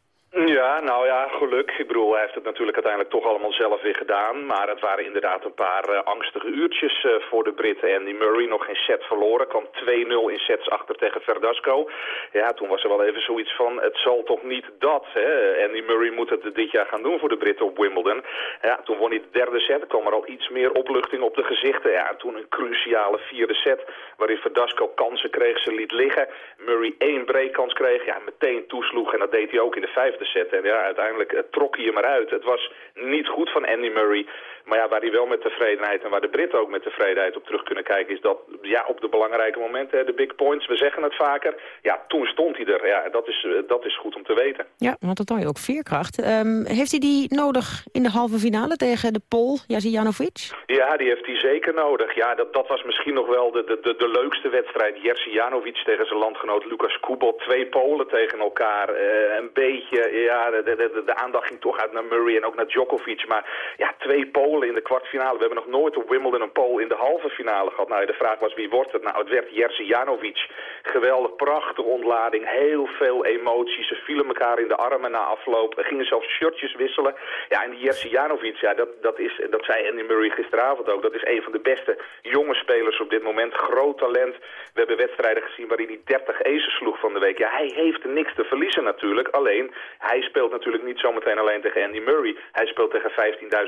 Ja, nou ja, geluk. Ik bedoel, hij heeft het natuurlijk uiteindelijk toch allemaal zelf weer gedaan. Maar het waren inderdaad een paar eh, angstige uurtjes eh, voor de Britten. Andy Murray nog geen set verloren. Kwam 2-0 in sets achter tegen Verdasco. Ja, toen was er wel even zoiets van, het zal toch niet dat. Hè? Andy Murray moet het dit jaar gaan doen voor de Britten op Wimbledon. Ja, toen won hij de derde set. Kwam er al iets meer opluchting op de gezichten. Ja, en toen een cruciale vierde set waarin Verdasco kansen kreeg. Ze liet liggen. Murray één breakkans kreeg. Ja, meteen toesloeg. En dat deed hij ook in de vijfde set. En ja, uiteindelijk eh, trok hij hem eruit. Het was niet goed van Andy Murray. Maar ja, waar hij wel met tevredenheid en waar de Britten ook met tevredenheid op terug kunnen kijken... is dat ja, op de belangrijke momenten, de big points, we zeggen het vaker... ja, toen stond hij er. Ja, dat is, dat is goed om te weten. Ja, want dat je ook veerkracht. Um, heeft hij die nodig in de halve finale tegen de Pool, Janovic? Ja, die heeft hij zeker nodig. Ja, dat, dat was misschien nog wel de, de, de, de leukste wedstrijd. Jerzy Janovic tegen zijn landgenoot Lucas Kubot. Twee Polen tegen elkaar. Uh, een beetje, ja, de, de, de, aandacht ging toch uit naar Murray en ook naar Djokovic. Maar ja, twee Polen in de kwartfinale. We hebben nog nooit op Wimbledon een Pool in de halve finale gehad. Nou, de vraag was wie wordt het? Nou, het werd Jerzy Janovic. Geweldig, prachtige ontlading. Heel veel emoties. Ze vielen elkaar in de armen na afloop. Gingen zelfs shirtjes wisselen. Ja, en die Jerzy Janovic, ja, dat, dat, is, dat zei Andy Murray gisteravond ook. Dat is een van de beste jonge spelers op dit moment. Groot talent. We hebben wedstrijden gezien waarin hij 30 aces sloeg van de week. Ja, hij heeft niks te verliezen natuurlijk. Alleen, hij speelt natuurlijk niet zometeen alleen tegen Andy Murray. Hij speelt tegen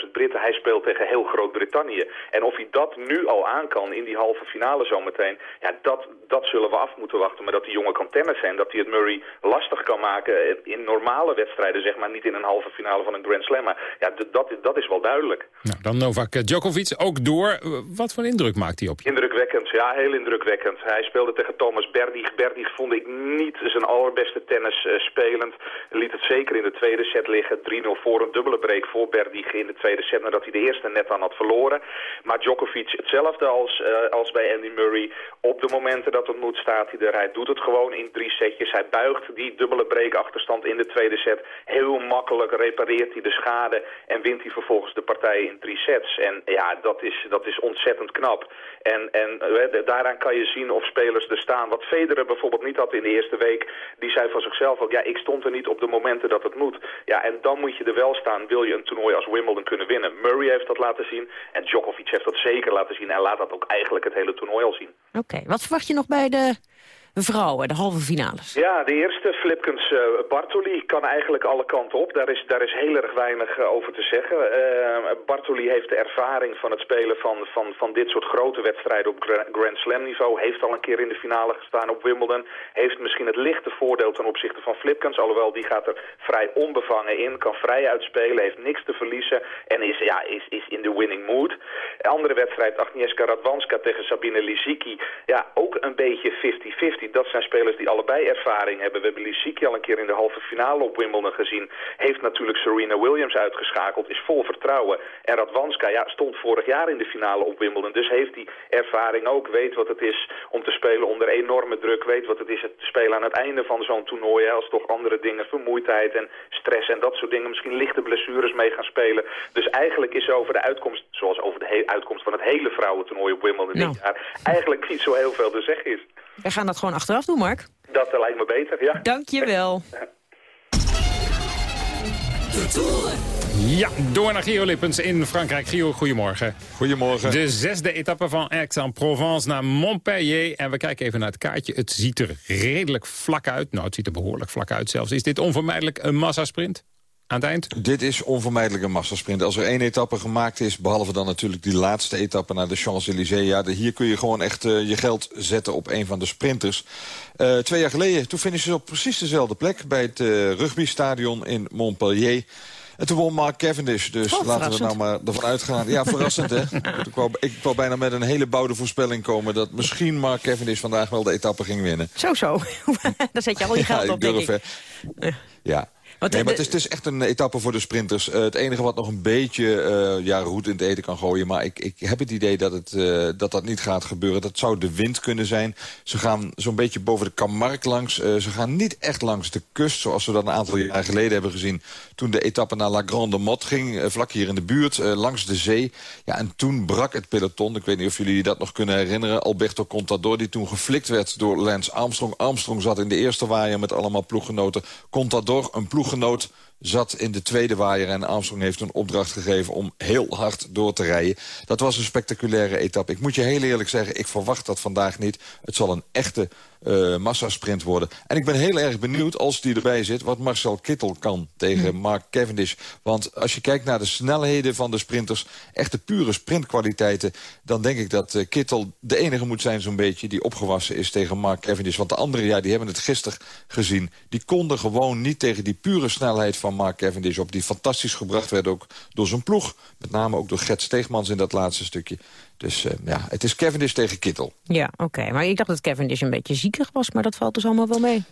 15.000 Britten. Hij speelt tegen heel Groot-Brittannië. En of hij dat nu al aan kan in die halve finale zometeen... ja, dat, dat zullen we af moeten wachten. Maar dat die jongen kan tennis zijn, dat hij het Murray lastig kan maken... in normale wedstrijden, zeg maar, niet in een halve finale van een Grand Slam. Maar ja, dat, dat is wel duidelijk. Nou, dan Novak Djokovic ook door. Wat voor indruk maakt hij op je? Indrukwekkend, ja, heel indrukwekkend. Hij speelde tegen Thomas Berdig. Berdig vond ik niet zijn allerbeste tennis uh, spelend. Liet het zeker in de tweede set liggen. 3-0 voor een dubbele break voor Berdig in de tweede set... nadat hij de eerste net aan had verloren. Maar Djokovic hetzelfde als, uh, als bij Andy Murray. Op de momenten dat het moet staat hij er. Hij doet het gewoon in drie setjes. Hij buigt die dubbele break achterstand in de tweede set. Heel makkelijk repareert hij de schade en wint hij vervolgens de partij in drie sets. En ja, dat is, dat is ontzettend knap. En, en uh, daaraan kan je zien of spelers er staan. Wat Federer bijvoorbeeld niet had in de eerste week, die zei van zichzelf ook, ja, ik stond er niet op de momenten dat het moet. Ja, en dan moet je er wel staan, wil je een toernooi als Wimbledon kunnen winnen. Murray heeft dat laten zien en Djokovic heeft dat zeker laten zien en laat dat ook eigenlijk het hele toernooi al zien. Oké, wat verwacht je nog bij de vrouwen, de halve finales. Ja, de eerste, Flipkens uh, Bartoli, kan eigenlijk alle kanten op. Daar is, daar is heel erg weinig uh, over te zeggen. Uh, Bartoli heeft de ervaring van het spelen van, van, van dit soort grote wedstrijden op Grand Slam niveau. Heeft al een keer in de finale gestaan op Wimbledon. Heeft misschien het lichte voordeel ten opzichte van Flipkens. Alhoewel, die gaat er vrij onbevangen in. Kan vrij uitspelen, heeft niks te verliezen. En is, ja, is, is in de winning mood. Andere wedstrijd, Agnieszka Radwanska tegen Sabine Lisicki. Ja, ook een beetje 50-50 dat zijn spelers die allebei ervaring hebben. We hebben Lisicki al een keer in de halve finale op Wimbledon gezien. Heeft natuurlijk Serena Williams uitgeschakeld, is vol vertrouwen. En Radwanska ja, stond vorig jaar in de finale op Wimbledon. Dus heeft die ervaring ook, weet wat het is om te spelen onder enorme druk. Weet wat het is te spelen aan het einde van zo'n toernooi. Hè, als toch andere dingen, vermoeidheid en stress en dat soort dingen. Misschien lichte blessures mee gaan spelen. Dus eigenlijk is over de uitkomst, zoals over de uitkomst van het hele vrouwentoernooi op Wimbledon dit nou. jaar... eigenlijk niet zo heel veel te zeggen is. We gaan dat gewoon achteraf doen, Mark. Dat lijkt me beter, ja. Dank je wel. Ja, door naar Gio Lippens in Frankrijk. Gio, goedemorgen. Goedemorgen. De zesde etappe van Aix-en-Provence naar Montpellier. En we kijken even naar het kaartje. Het ziet er redelijk vlak uit. Nou, het ziet er behoorlijk vlak uit zelfs. Is dit onvermijdelijk een massasprint? Aan het eind? Dit is onvermijdelijk een massasprint. Als er één etappe gemaakt is, behalve dan natuurlijk die laatste etappe naar de Champs-Élysées... ja, hier kun je gewoon echt uh, je geld zetten op een van de sprinters. Uh, twee jaar geleden, toen finishen ze op precies dezelfde plek... bij het uh, rugbystadion in Montpellier... En toen won Mark Cavendish, dus oh, laten we nou maar ervan uitgaan. Ja, verrassend hè. [LAUGHS] ik, wou, ik wou bijna met een hele boude voorspelling komen... dat misschien Mark Cavendish vandaag wel de etappe ging winnen. Zo, zo. [LAUGHS] Dan zet je al je [LAUGHS] geld ja, op, denk ik. Ja, nee, maar het is, het is, echt een etappe voor de sprinters. Uh, het enige wat nog een beetje uh, ja, roet in het eten kan gooien... maar ik, ik heb het idee dat, het, uh, dat dat niet gaat gebeuren. Dat zou de wind kunnen zijn. Ze gaan zo'n beetje boven de Camargue langs. ze gaan niet echt langs de kust, zoals we dat een aantal jaar geleden hebben gezien... toen de etappe naar La Grande Motte ging, vlak hier in de buurt, langs de zee. Ja, en toen brak het peloton. Ik weet niet of jullie dat nog kunnen herinneren. Alberto Contador, die toen geflikt werd door Lance Armstrong. Armstrong zat in de eerste waaier met allemaal ploeggenoten. Contador, een ploeg ploeggenoot zat in de tweede waaier en Armstrong heeft een opdracht gegeven om heel hard door te rijden. Dat was een spectaculaire etappe. Ik moet je heel eerlijk zeggen, ik verwacht dat vandaag niet. Het zal een echte uh, massasprint worden. En ik ben heel erg benieuwd, als die erbij zit... wat Marcel Kittel kan tegen hm. Mark Cavendish. Want als je kijkt naar de snelheden van de sprinters... echte pure sprintkwaliteiten... dan denk ik dat uh, Kittel de enige moet zijn zo'n beetje... die opgewassen is tegen Mark Cavendish. Want de anderen, ja, die hebben het gisteren gezien. Die konden gewoon niet tegen die pure snelheid van van Mark Cavendish op... die fantastisch gebracht werd ook door zijn ploeg. Met name ook door Gert Steegmans in dat laatste stukje. Dus uh, ja, het is Cavendish tegen Kittel. Ja, oké. Maar ik dacht dat Cavendish een beetje ziekig was, maar dat valt dus allemaal wel mee.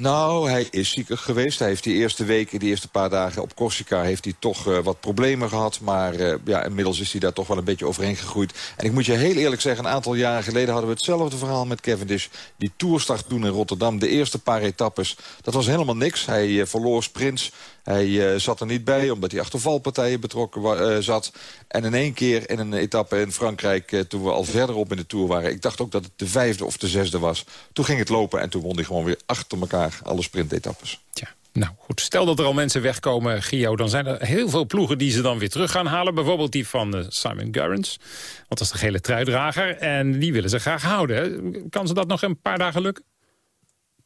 Nou, hij is ziekig geweest. Hij heeft die eerste weken, die eerste paar dagen op Corsica... heeft hij toch uh, wat problemen gehad. Maar uh, ja, inmiddels is hij daar toch wel een beetje overheen gegroeid. En ik moet je heel eerlijk zeggen, een aantal jaren geleden... hadden we hetzelfde verhaal met Cavendish. Die toerstart toen in Rotterdam, de eerste paar etappes. Dat was helemaal niks. Hij uh, verloor sprints. Hij uh, zat er niet bij, omdat hij achter valpartijen betrokken uh, zat. En in één keer in een etappe in Frankrijk, uh, toen we al verderop in de Tour waren... ik dacht ook dat het de vijfde of de zesde was. Toen ging het lopen en toen won hij gewoon weer achter elkaar alle sprintetappes. Tja. Nou goed, stel dat er al mensen wegkomen, Gio... dan zijn er heel veel ploegen die ze dan weer terug gaan halen. Bijvoorbeeld die van Simon Gerrans, want dat is de gele truidrager. En die willen ze graag houden. Kan ze dat nog een paar dagen lukken?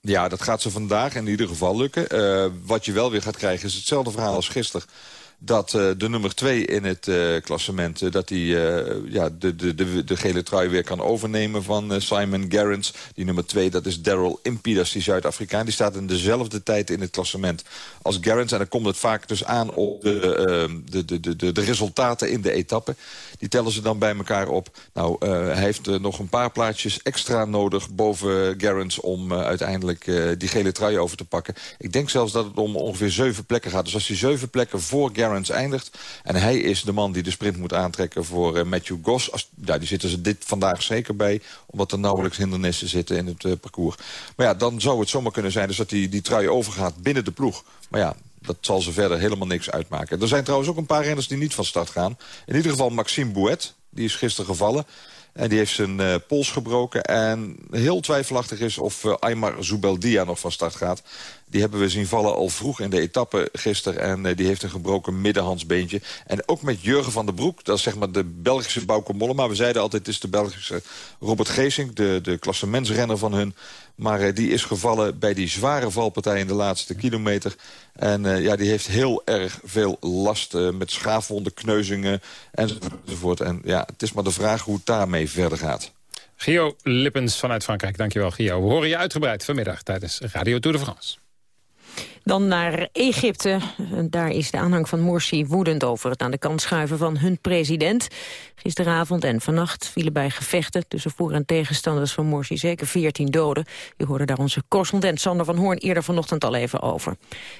Ja, dat gaat ze vandaag in ieder geval lukken. Uh, wat je wel weer gaat krijgen is hetzelfde verhaal als gisteren dat uh, de nummer 2 in het uh, klassement... Uh, dat hij ja, de, de, de, de gele trui weer kan overnemen van Simon Gerrans. Die nummer 2, dat is Daryl Impidas, die Zuid-Afrikaan. Die staat in dezelfde tijd in het klassement als Gerrans. En dan komt het vaak dus aan op de, de, de, de, de resultaten in de etappe. Die tellen ze dan bij elkaar op. Nou, hij heeft nog een paar plaatjes extra nodig boven Gerrans... om uiteindelijk die gele trui over te pakken. Ik denk zelfs dat het om ongeveer zeven plekken gaat. Dus als hij zeven plekken voor Gerrans eindigt. En hij is de man die de sprint moet aantrekken voor uh, Matthew Goss. Als, ja, die zitten ze dit vandaag zeker bij. Omdat er nauwelijks hindernissen zitten in het uh, parcours. Maar ja, dan zou het zomaar kunnen zijn dus dat die, die trui overgaat binnen de ploeg. Maar ja, dat zal ze verder helemaal niks uitmaken. Er zijn trouwens ook een paar renners die niet van start gaan. In ieder geval Maxime Bouet, die is gisteren gevallen. En die heeft zijn uh, pols gebroken. En heel twijfelachtig is of uh, Aymar Zubeldia nog van start gaat. Die hebben we zien vallen al vroeg in de etappe gisteren. En uh, die heeft een gebroken middenhandsbeentje. En ook met Jurgen van der Broek. Dat is zeg maar de Belgische Bauke Mollema. We zeiden altijd, het is de Belgische Robert Geesink. De, de klassementsrenner van hun. Maar uh, die is gevallen bij die zware valpartij in de laatste kilometer. En uh, ja, die heeft heel erg veel last uh, met schaafwonden, kneuzingen enzovoort. En ja, het is maar de vraag hoe het daarmee verder gaat. Gio Lippens vanuit Frankrijk, dankjewel Gio. We horen je uitgebreid vanmiddag tijdens Radio Tour de France. Dan naar Egypte. Daar is de aanhang van Morsi woedend over het aan de kant schuiven van hun president. Gisteravond en vannacht vielen bij gevechten tussen voor- en tegenstanders van Morsi zeker 14 doden. U hoorde daar onze correspondent Sander van Hoorn eerder vanochtend al even over.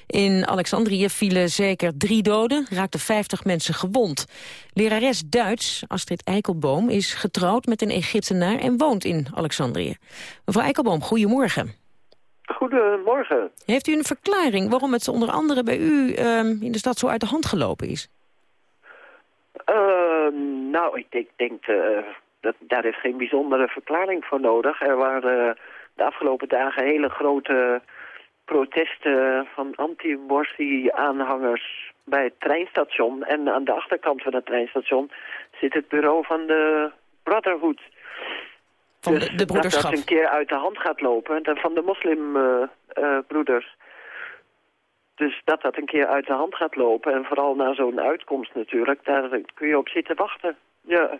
In Alexandrië vielen zeker drie doden, raakten 50 mensen gewond. Lerares Duits, Astrid Eikelboom, is getrouwd met een Egyptenaar en woont in Alexandrië. Mevrouw Eikelboom, goedemorgen. Goedemorgen. Heeft u een verklaring waarom het onder andere bij u um, in de stad zo uit de hand gelopen is? Uh, nou, ik denk, denk uh, dat daar is geen bijzondere verklaring voor nodig. Er waren de afgelopen dagen hele grote protesten van anti-Morsi-aanhangers bij het treinstation. En aan de achterkant van het treinstation zit het bureau van de Brotherhood. Van dus de, de broederschap. dat dat een keer uit de hand gaat lopen, van de moslimbroeders. Dus dat dat een keer uit de hand gaat lopen, en vooral na zo'n uitkomst natuurlijk, daar kun je op zitten wachten. Ja.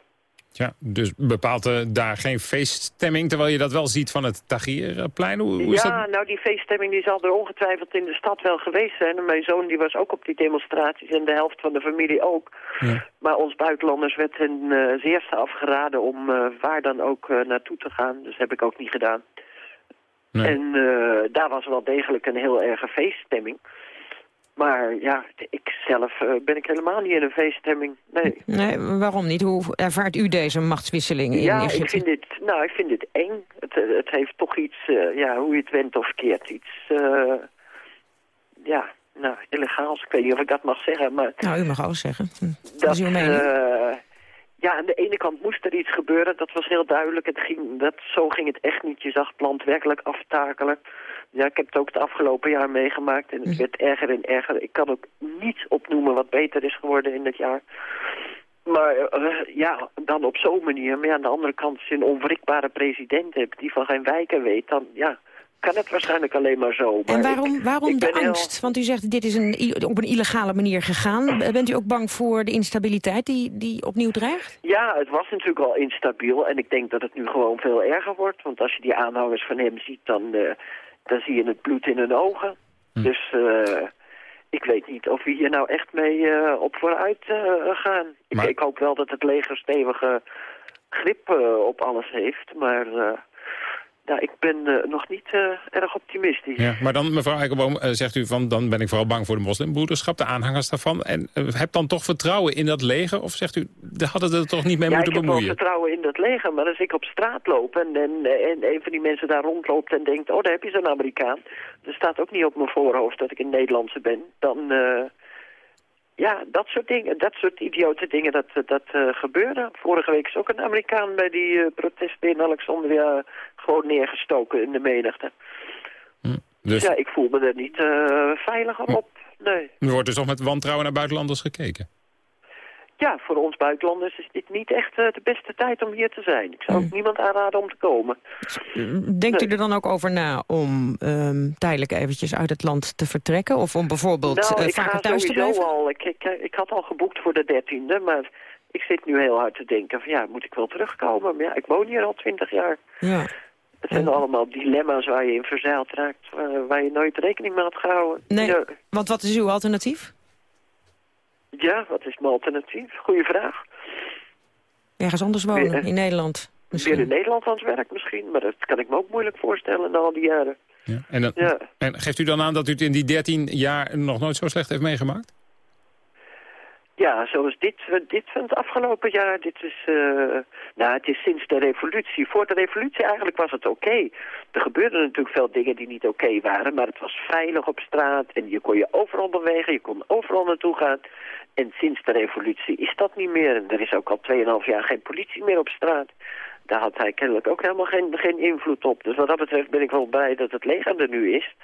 Ja, dus bepaalt uh, daar geen feeststemming, terwijl je dat wel ziet van het Tahrirplein? Hoe, hoe ja, dat? nou die feeststemming die zal er ongetwijfeld in de stad wel geweest zijn. En mijn zoon die was ook op die demonstraties en de helft van de familie ook. Ja. Maar ons buitenlanders werd ten uh, zeerste afgeraden om uh, waar dan ook naartoe te gaan. Dus dat heb ik ook niet gedaan. Nee. En daar was wel degelijk een heel erge feeststemming. Maar ja, ik zelf uh, ben ik helemaal niet in een feeststemming. Nee. nee. Waarom niet? Hoe ervaart u deze machtswisseling in ja, Egypte? ik vind dit, nou, ik vind dit eng. Het, het heeft toch iets, uh, ja, hoe je het went of keert, iets, uh, ja, nou, illegaals. Ik weet niet of ik dat mag zeggen, maar... Nou, u mag alles zeggen. Hm. Dat, dat is uw mening. ja, aan de ene kant moest er iets gebeuren, dat was heel duidelijk. Het ging, dat, zo ging het echt niet. Je zag het land werkelijk aftakelen. Ja, ik heb het ook het afgelopen jaar meegemaakt en het werd erger en erger. Ik kan ook niets opnoemen wat beter is geworden in dit jaar. Maar uh, ja, dan op zo'n manier. Maar ja, aan de andere kant, als je een onwrikbare president hebt die van geen wijken weet, dan ja, kan het waarschijnlijk alleen maar zo. Maar en waarom, ik, waarom ik de heel... angst? Want u zegt, dit is een, op een illegale manier gegaan. [LAUGHS] Bent u ook bang voor de instabiliteit die, die opnieuw dreigt? Ja, het was natuurlijk al instabiel. En ik denk dat het nu gewoon veel erger wordt. Want als je die aanhangers van hem ziet, dan... Uh, dan zie je het bloed in hun ogen. Hm. Dus uh, ik weet niet of we hier nou echt mee uh, op vooruit uh, gaan. Ik, ik, hoop wel dat het leger stevige grip op alles heeft, maar nou, ik ben uh, nog niet uh, erg optimistisch. Ja, maar dan, mevrouw Eikelboom, uh, zegt u van... dan ben ik vooral bang voor de moslimbroederschap, de aanhangers daarvan. En heb dan toch vertrouwen in dat leger? Of zegt u, daar hadden ze er toch niet mee ja, moeten bemoeien? Ja, ik heb wel vertrouwen in dat leger. Maar als ik op straat loop en, en, en een van die mensen daar rondloopt... en denkt, oh, daar heb je zo'n Amerikaan. Er staat ook niet op mijn voorhoofd dat ik een Nederlandse ben. Dan ja, dat soort dingen, dat soort idiote dingen, dat, dat uh, gebeurde. Vorige week is ook een Amerikaan bij die uh, protesten in Alexandria gewoon neergestoken in de menigte. Hm, dus... Ja, ik voel me er niet uh, veiliger hm. op, nee. Er wordt dus toch met wantrouwen naar buitenlanders gekeken? Ja, voor ons buitenlanders is dit niet echt uh, de beste tijd om hier te zijn. Ik zou ook hmm. niemand aanraden om te komen. Denkt u er dan ook over na om um, tijdelijk eventjes uit het land te vertrekken? Of om bijvoorbeeld nou, uh, vaker thuis te blijven? Al, ik, ik, ik had al geboekt voor de dertiende, maar ik zit nu heel hard te denken van ja, moet ik wel terugkomen? Maar ja, ik woon hier al twintig jaar. Ja. Het zijn allemaal dilemma's waar je in verzeild raakt, uh, waar je nooit rekening mee had gehouden. Nee, ja. want wat is uw alternatief? Ja, wat is mijn alternatief? Goeie vraag. Ergens anders wonen, in Nederland misschien. Weer in Nederland aan het werk misschien, maar dat kan ik me ook moeilijk voorstellen na al die jaren. Ja. En, dan, ja. en geeft u dan aan dat u het in die 13 jaar nog nooit zo slecht heeft meegemaakt? Ja, zoals dit, dit van het afgelopen jaar. Dit is, uh, nou, het is sinds de revolutie. Voor de revolutie eigenlijk was het oké. Er gebeurden natuurlijk veel dingen die niet oké waren. Maar het was veilig op straat. En je kon je overal bewegen. Je kon overal naartoe gaan. En sinds de revolutie is dat niet meer. En er is ook al 2,5 jaar geen politie meer op straat. Daar had hij kennelijk ook helemaal geen, geen invloed op. Dus wat dat betreft ben ik wel blij dat het leger er nu is.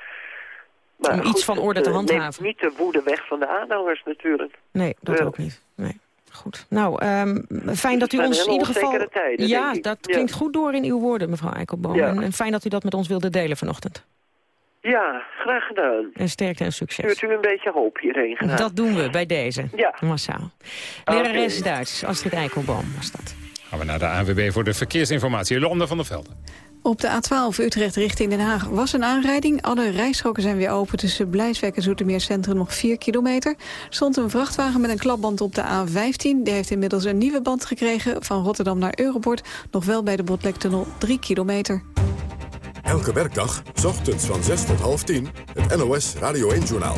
Maar Om iets van orde te handhaven. niet de woede weg van de aanhangers natuurlijk. Nee, dat ook niet. Nee. Goed. Nou, um, fijn dat u ons in ieder geval... Tijden, ja, dat klinkt goed door in uw woorden, mevrouw Eikelboom. Ja. En, en, fijn dat u dat met ons wilde delen vanochtend. Ja, graag gedaan. En sterkte en succes. Stuurt u een beetje hoop hierheen gedaan. Dat doen we bij deze. Ja. Massaal. Lerares okay. Duits, Astrid Eikelboom was dat. Gaan we naar de ANWB voor de verkeersinformatie. Londa van der Velden. Op de A12 Utrecht richting Den Haag was een aanrijding. Alle rijstroken zijn weer open tussen Blijswijk en Zoetermeer Centrum nog 4 kilometer. stond een vrachtwagen met een klapband op de A15. Die heeft inmiddels een nieuwe band gekregen van Rotterdam naar Europort. Nog wel bij de Botlektunnel 3 kilometer. Elke werkdag, s ochtends van 6 tot half 10, het NOS Radio 1-journaal.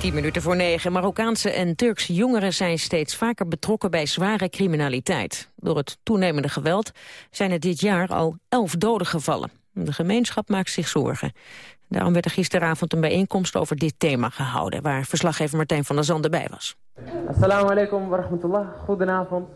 10 minuten voor negen. Marokkaanse en Turkse jongeren zijn steeds vaker betrokken bij zware criminaliteit. Door het toenemende geweld zijn er dit jaar al elf doden gevallen. De gemeenschap maakt zich zorgen. Daarom werd er gisteravond een bijeenkomst over dit thema gehouden... waar verslaggever Martijn van der Zanden bij was. Assalamu alaikum wa rahmatullah. Goedenavond.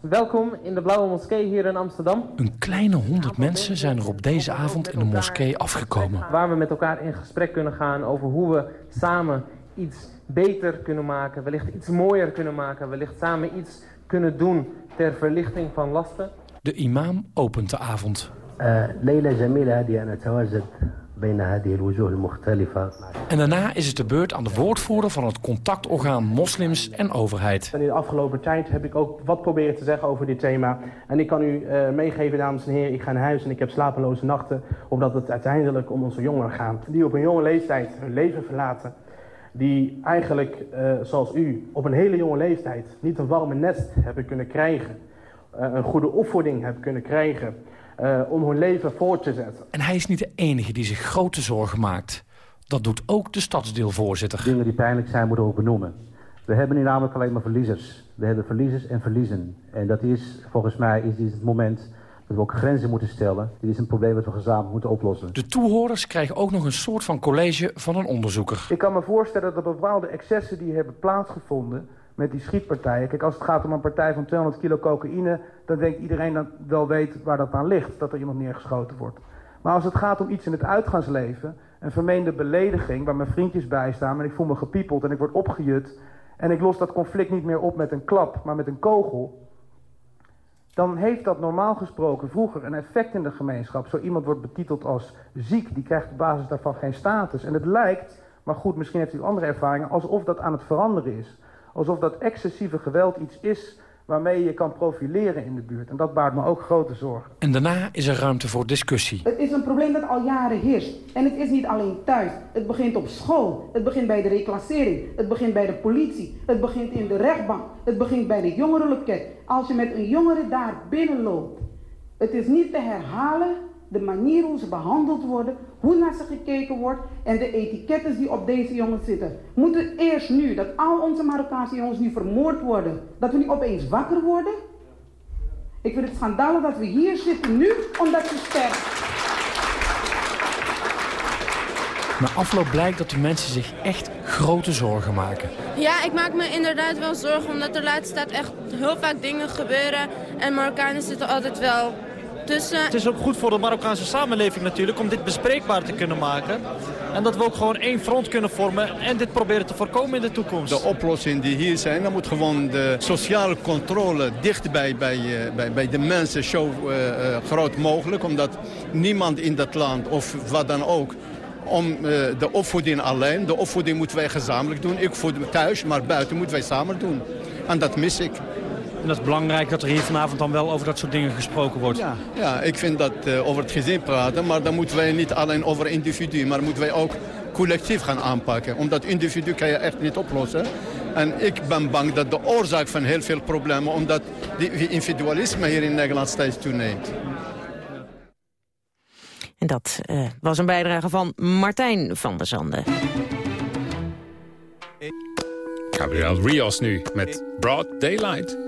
Welkom in de Blauwe Moskee hier in Amsterdam. Een kleine honderd mensen zijn er op deze avond in de moskee afgekomen. Waar we met elkaar in gesprek kunnen gaan over hoe we samen iets beter kunnen maken, wellicht iets mooier kunnen maken, wellicht samen iets kunnen doen ter verlichting van lasten. De imam opent de avond. En daarna is het de beurt aan de woordvoerder van het contactorgaan moslims en overheid. in de afgelopen tijd heb ik ook wat proberen te zeggen over dit thema. En ik kan u uh, meegeven, dames en heren, ik ga naar huis en ik heb slapeloze nachten. Omdat het uiteindelijk om onze jongeren gaat. Die op een jonge leeftijd hun leven verlaten die eigenlijk, uh, zoals u, op een hele jonge leeftijd niet een warme nest hebben kunnen krijgen. Uh, een goede opvoeding hebben kunnen krijgen uh, om hun leven voort te zetten. En hij is niet de enige die zich grote zorgen maakt. Dat doet ook de stadsdeelvoorzitter. Dingen die pijnlijk zijn moeten we ook benoemen. We hebben nu namelijk alleen maar verliezers. We hebben verliezers en verliezen. En dat is, volgens mij, is dit het moment dat we ook grenzen moeten stellen. Dit is een probleem dat we gezamenlijk moeten oplossen. De toehoorders krijgen ook nog een soort van college van een onderzoeker. Ik kan me voorstellen dat bepaalde excessen die hebben plaatsgevonden met die schietpartijen. Kijk, als het gaat om een partij van 200 kilo cocaïne... dan denkt iedereen dat wel weet waar dat aan ligt, dat er iemand neergeschoten wordt. Maar als het gaat om iets in het uitgaansleven... een vermeende belediging waar mijn vriendjes bij staan... en ik voel me gepiepeld en ik word opgejut... en ik los dat conflict niet meer op met een klap, maar met een kogel dan heeft dat normaal gesproken vroeger een effect in de gemeenschap. Zo iemand wordt betiteld als ziek, die krijgt op basis daarvan geen status. En het lijkt, maar goed, misschien heeft u andere ervaringen, alsof dat aan het veranderen is. Alsof dat excessieve geweld iets is waarmee je kan profileren in de buurt. En dat baart me ook grote zorgen. En daarna is er ruimte voor discussie. Het is een probleem dat al jaren heerst. En het is niet alleen thuis. Het begint op school. Het begint bij de reclassering. Het begint bij de politie. Het begint in de rechtbank. Het begint bij de jongerenloket. Als je met een jongere daar binnenloopt. Het is niet te herhalen de manier hoe ze behandeld worden, hoe naar ze gekeken wordt en de etiketten die op deze jongens zitten. Moeten eerst nu, dat al onze Marokkaanse jongens nu vermoord worden, dat we nu opeens wakker worden? Ik vind het schandalig dat we hier zitten nu omdat ze sterven. Na afloop blijkt dat de mensen zich echt grote zorgen maken. Ja, ik maak me inderdaad wel zorgen, omdat er laatst tijd echt heel vaak dingen gebeuren. En Marokkanen zitten altijd wel het is ook goed voor de Marokkaanse samenleving natuurlijk om dit bespreekbaar te kunnen maken. En dat we ook gewoon één front kunnen vormen en dit proberen te voorkomen in de toekomst. De oplossingen die hier zijn, dan moet gewoon de sociale controle dicht bij, bij, eh, bij, bij de mensen zo uh, groot mogelijk. Omdat niemand in dat land of wat dan ook om uh, de opvoeding alleen. De opvoeding moeten wij gezamenlijk doen. Ik voed thuis, maar buiten moeten wij samen doen. En dat mis ik. En dat is belangrijk dat er hier vanavond dan wel over dat soort dingen gesproken wordt. Ja, ja ik vind dat uh, over het gezin praten, maar dan moeten wij niet alleen over individu, maar moeten wij ook collectief gaan aanpakken. Omdat individu kan je echt niet oplossen. En ik ben bang dat de oorzaak van heel veel problemen, omdat die individualisme hier in Nederland steeds toeneemt. En dat uh, was een bijdrage van Martijn van der Zanden. Gabriel Rios nu met Broad Daylight.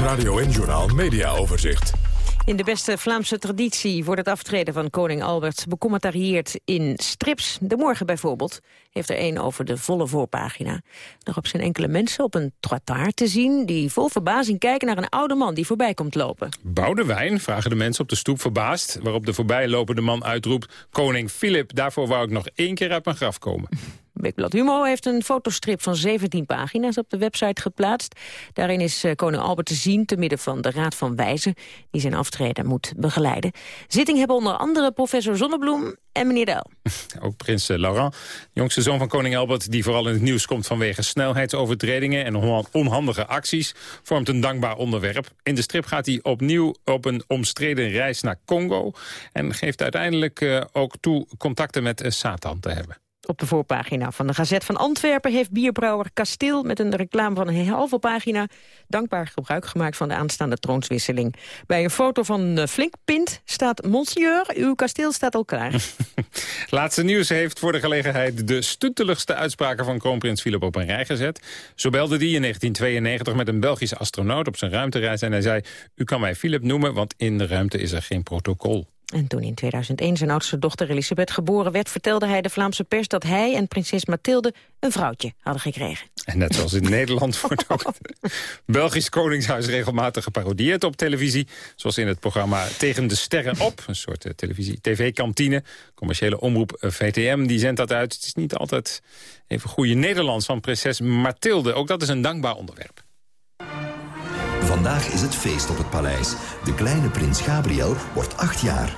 Radio en Journaal Media Overzicht. In de beste Vlaamse traditie wordt het aftreden van koning Albert becommentarieerd in strips. De morgen bijvoorbeeld heeft er één over de volle voorpagina. Daarop zijn enkele mensen op een trottoir te zien... die vol verbazing kijken naar een oude man die voorbij komt lopen. Boudewijn, vragen de mensen op de stoep verbaasd... waarop de voorbijlopende man uitroept... Koning Filip, daarvoor wou ik nog één keer uit mijn graf komen. [LAUGHS] Weekblad Humo heeft een fotostrip van 17 pagina's op de website geplaatst. Daarin is eh, koning Albert te zien te midden van de Raad van Wijzen... die zijn aftreden moet begeleiden. Zitting hebben onder andere professor Zonnebloem en meneer Del. [LAUGHS] Ook prins eh, Laurent, jongste zoon van koning Albert... die vooral in het nieuws komt vanwege snelheidsovertredingen... en onhandige acties, vormt een dankbaar onderwerp. In de strip gaat hij opnieuw op een omstreden reis naar Congo... en geeft uiteindelijk eh, ook toe contacten met Satan te hebben. Op de voorpagina van de Gazet van Antwerpen heeft bierbrouwer Kasteel... met een reclame van een halve pagina dankbaar gebruik gemaakt van de aanstaande troonswisseling. Bij een foto van Flink Pint staat Monsieur, uw kasteel staat al klaar. [LAUGHS] Laatste nieuws heeft voor de gelegenheid de stunteligste uitspraken van kroonprins Philip op een rij gezet. Zo belde die in 1992 met een Belgische astronaut op zijn ruimtereis en hij zei... u kan mij Philip noemen, want in de ruimte is er geen protocol. En toen in 2001 zijn oudste dochter Elisabeth geboren werd... vertelde hij de Vlaamse pers dat hij en prinses Mathilde een vrouwtje hadden gekregen. En net zoals in [LAUGHS] Nederland wordt ook het Belgisch Koningshuis regelmatig geparodieerd op televisie. Zoals in het programma Tegen de Sterren op. Een soort eh, televisie-tv-kantine. Commerciële omroep eh, VTM, die zendt dat uit. Het is niet altijd even goede Nederlands van prinses Mathilde. Ook dat is een dankbaar onderwerp. Vandaag is het feest op het paleis. De kleine prins Gabriel wordt acht jaar.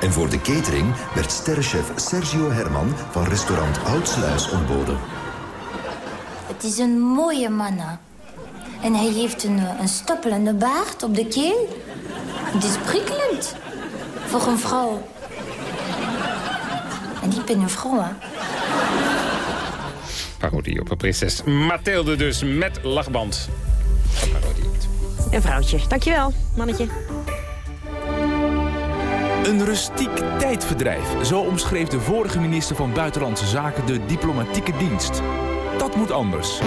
En voor de catering werd sterrenchef Sergio Herman van restaurant Oudsluis ontboden. Het is een mooie man. En hij heeft een, een stoppelende baard op de keel. Het is prikkelend. Voor een vrouw. En ik ben een vrouw, hè. Parodie op een prinses Mathilde dus, met lachband. Een vrouwtje. Dankjewel, mannetje. Een rustiek tijdverdrijf. Zo omschreef de vorige minister van Buitenlandse Zaken de diplomatieke dienst. Dat moet anders.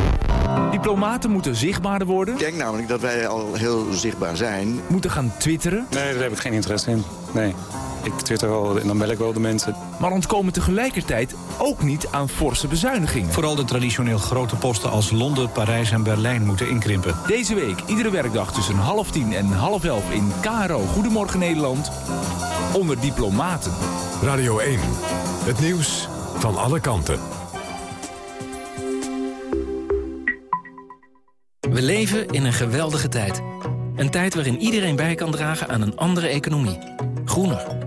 Diplomaten moeten zichtbaarder worden. Ik denk namelijk dat wij al heel zichtbaar zijn. Moeten gaan twitteren. Nee, daar heb ik geen interesse in. Nee. Ik twitter wel en dan bel ik wel de mensen. Maar ontkomen tegelijkertijd ook niet aan forse bezuinigingen. Vooral de traditioneel grote posten als Londen, Parijs en Berlijn moeten inkrimpen. Deze week, iedere werkdag tussen half tien en half elf in KRO Goedemorgen Nederland. Onder diplomaten. Radio 1. Het nieuws van alle kanten. We leven in een geweldige tijd. Een tijd waarin iedereen bij kan dragen aan een andere economie. Groener,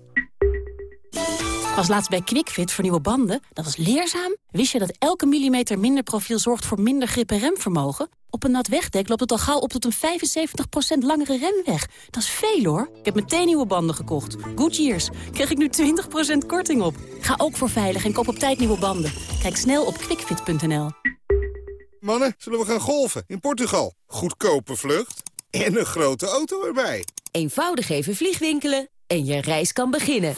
Was laatst bij QuickFit voor nieuwe banden. Dat was leerzaam. Wist je dat elke millimeter minder profiel zorgt voor minder grip en remvermogen? Op een nat wegdek loopt het al gauw op tot een 75% langere remweg. Dat is veel hoor. Ik heb meteen nieuwe banden gekocht. Goodyears. Krijg ik nu 20% korting op. Ga ook voor veilig en koop op tijd nieuwe banden. Kijk snel op quickfit.nl. Mannen, zullen we gaan golfen in Portugal? Goedkope vlucht en een grote auto erbij. Eenvoudig even vliegwinkelen en je reis kan beginnen.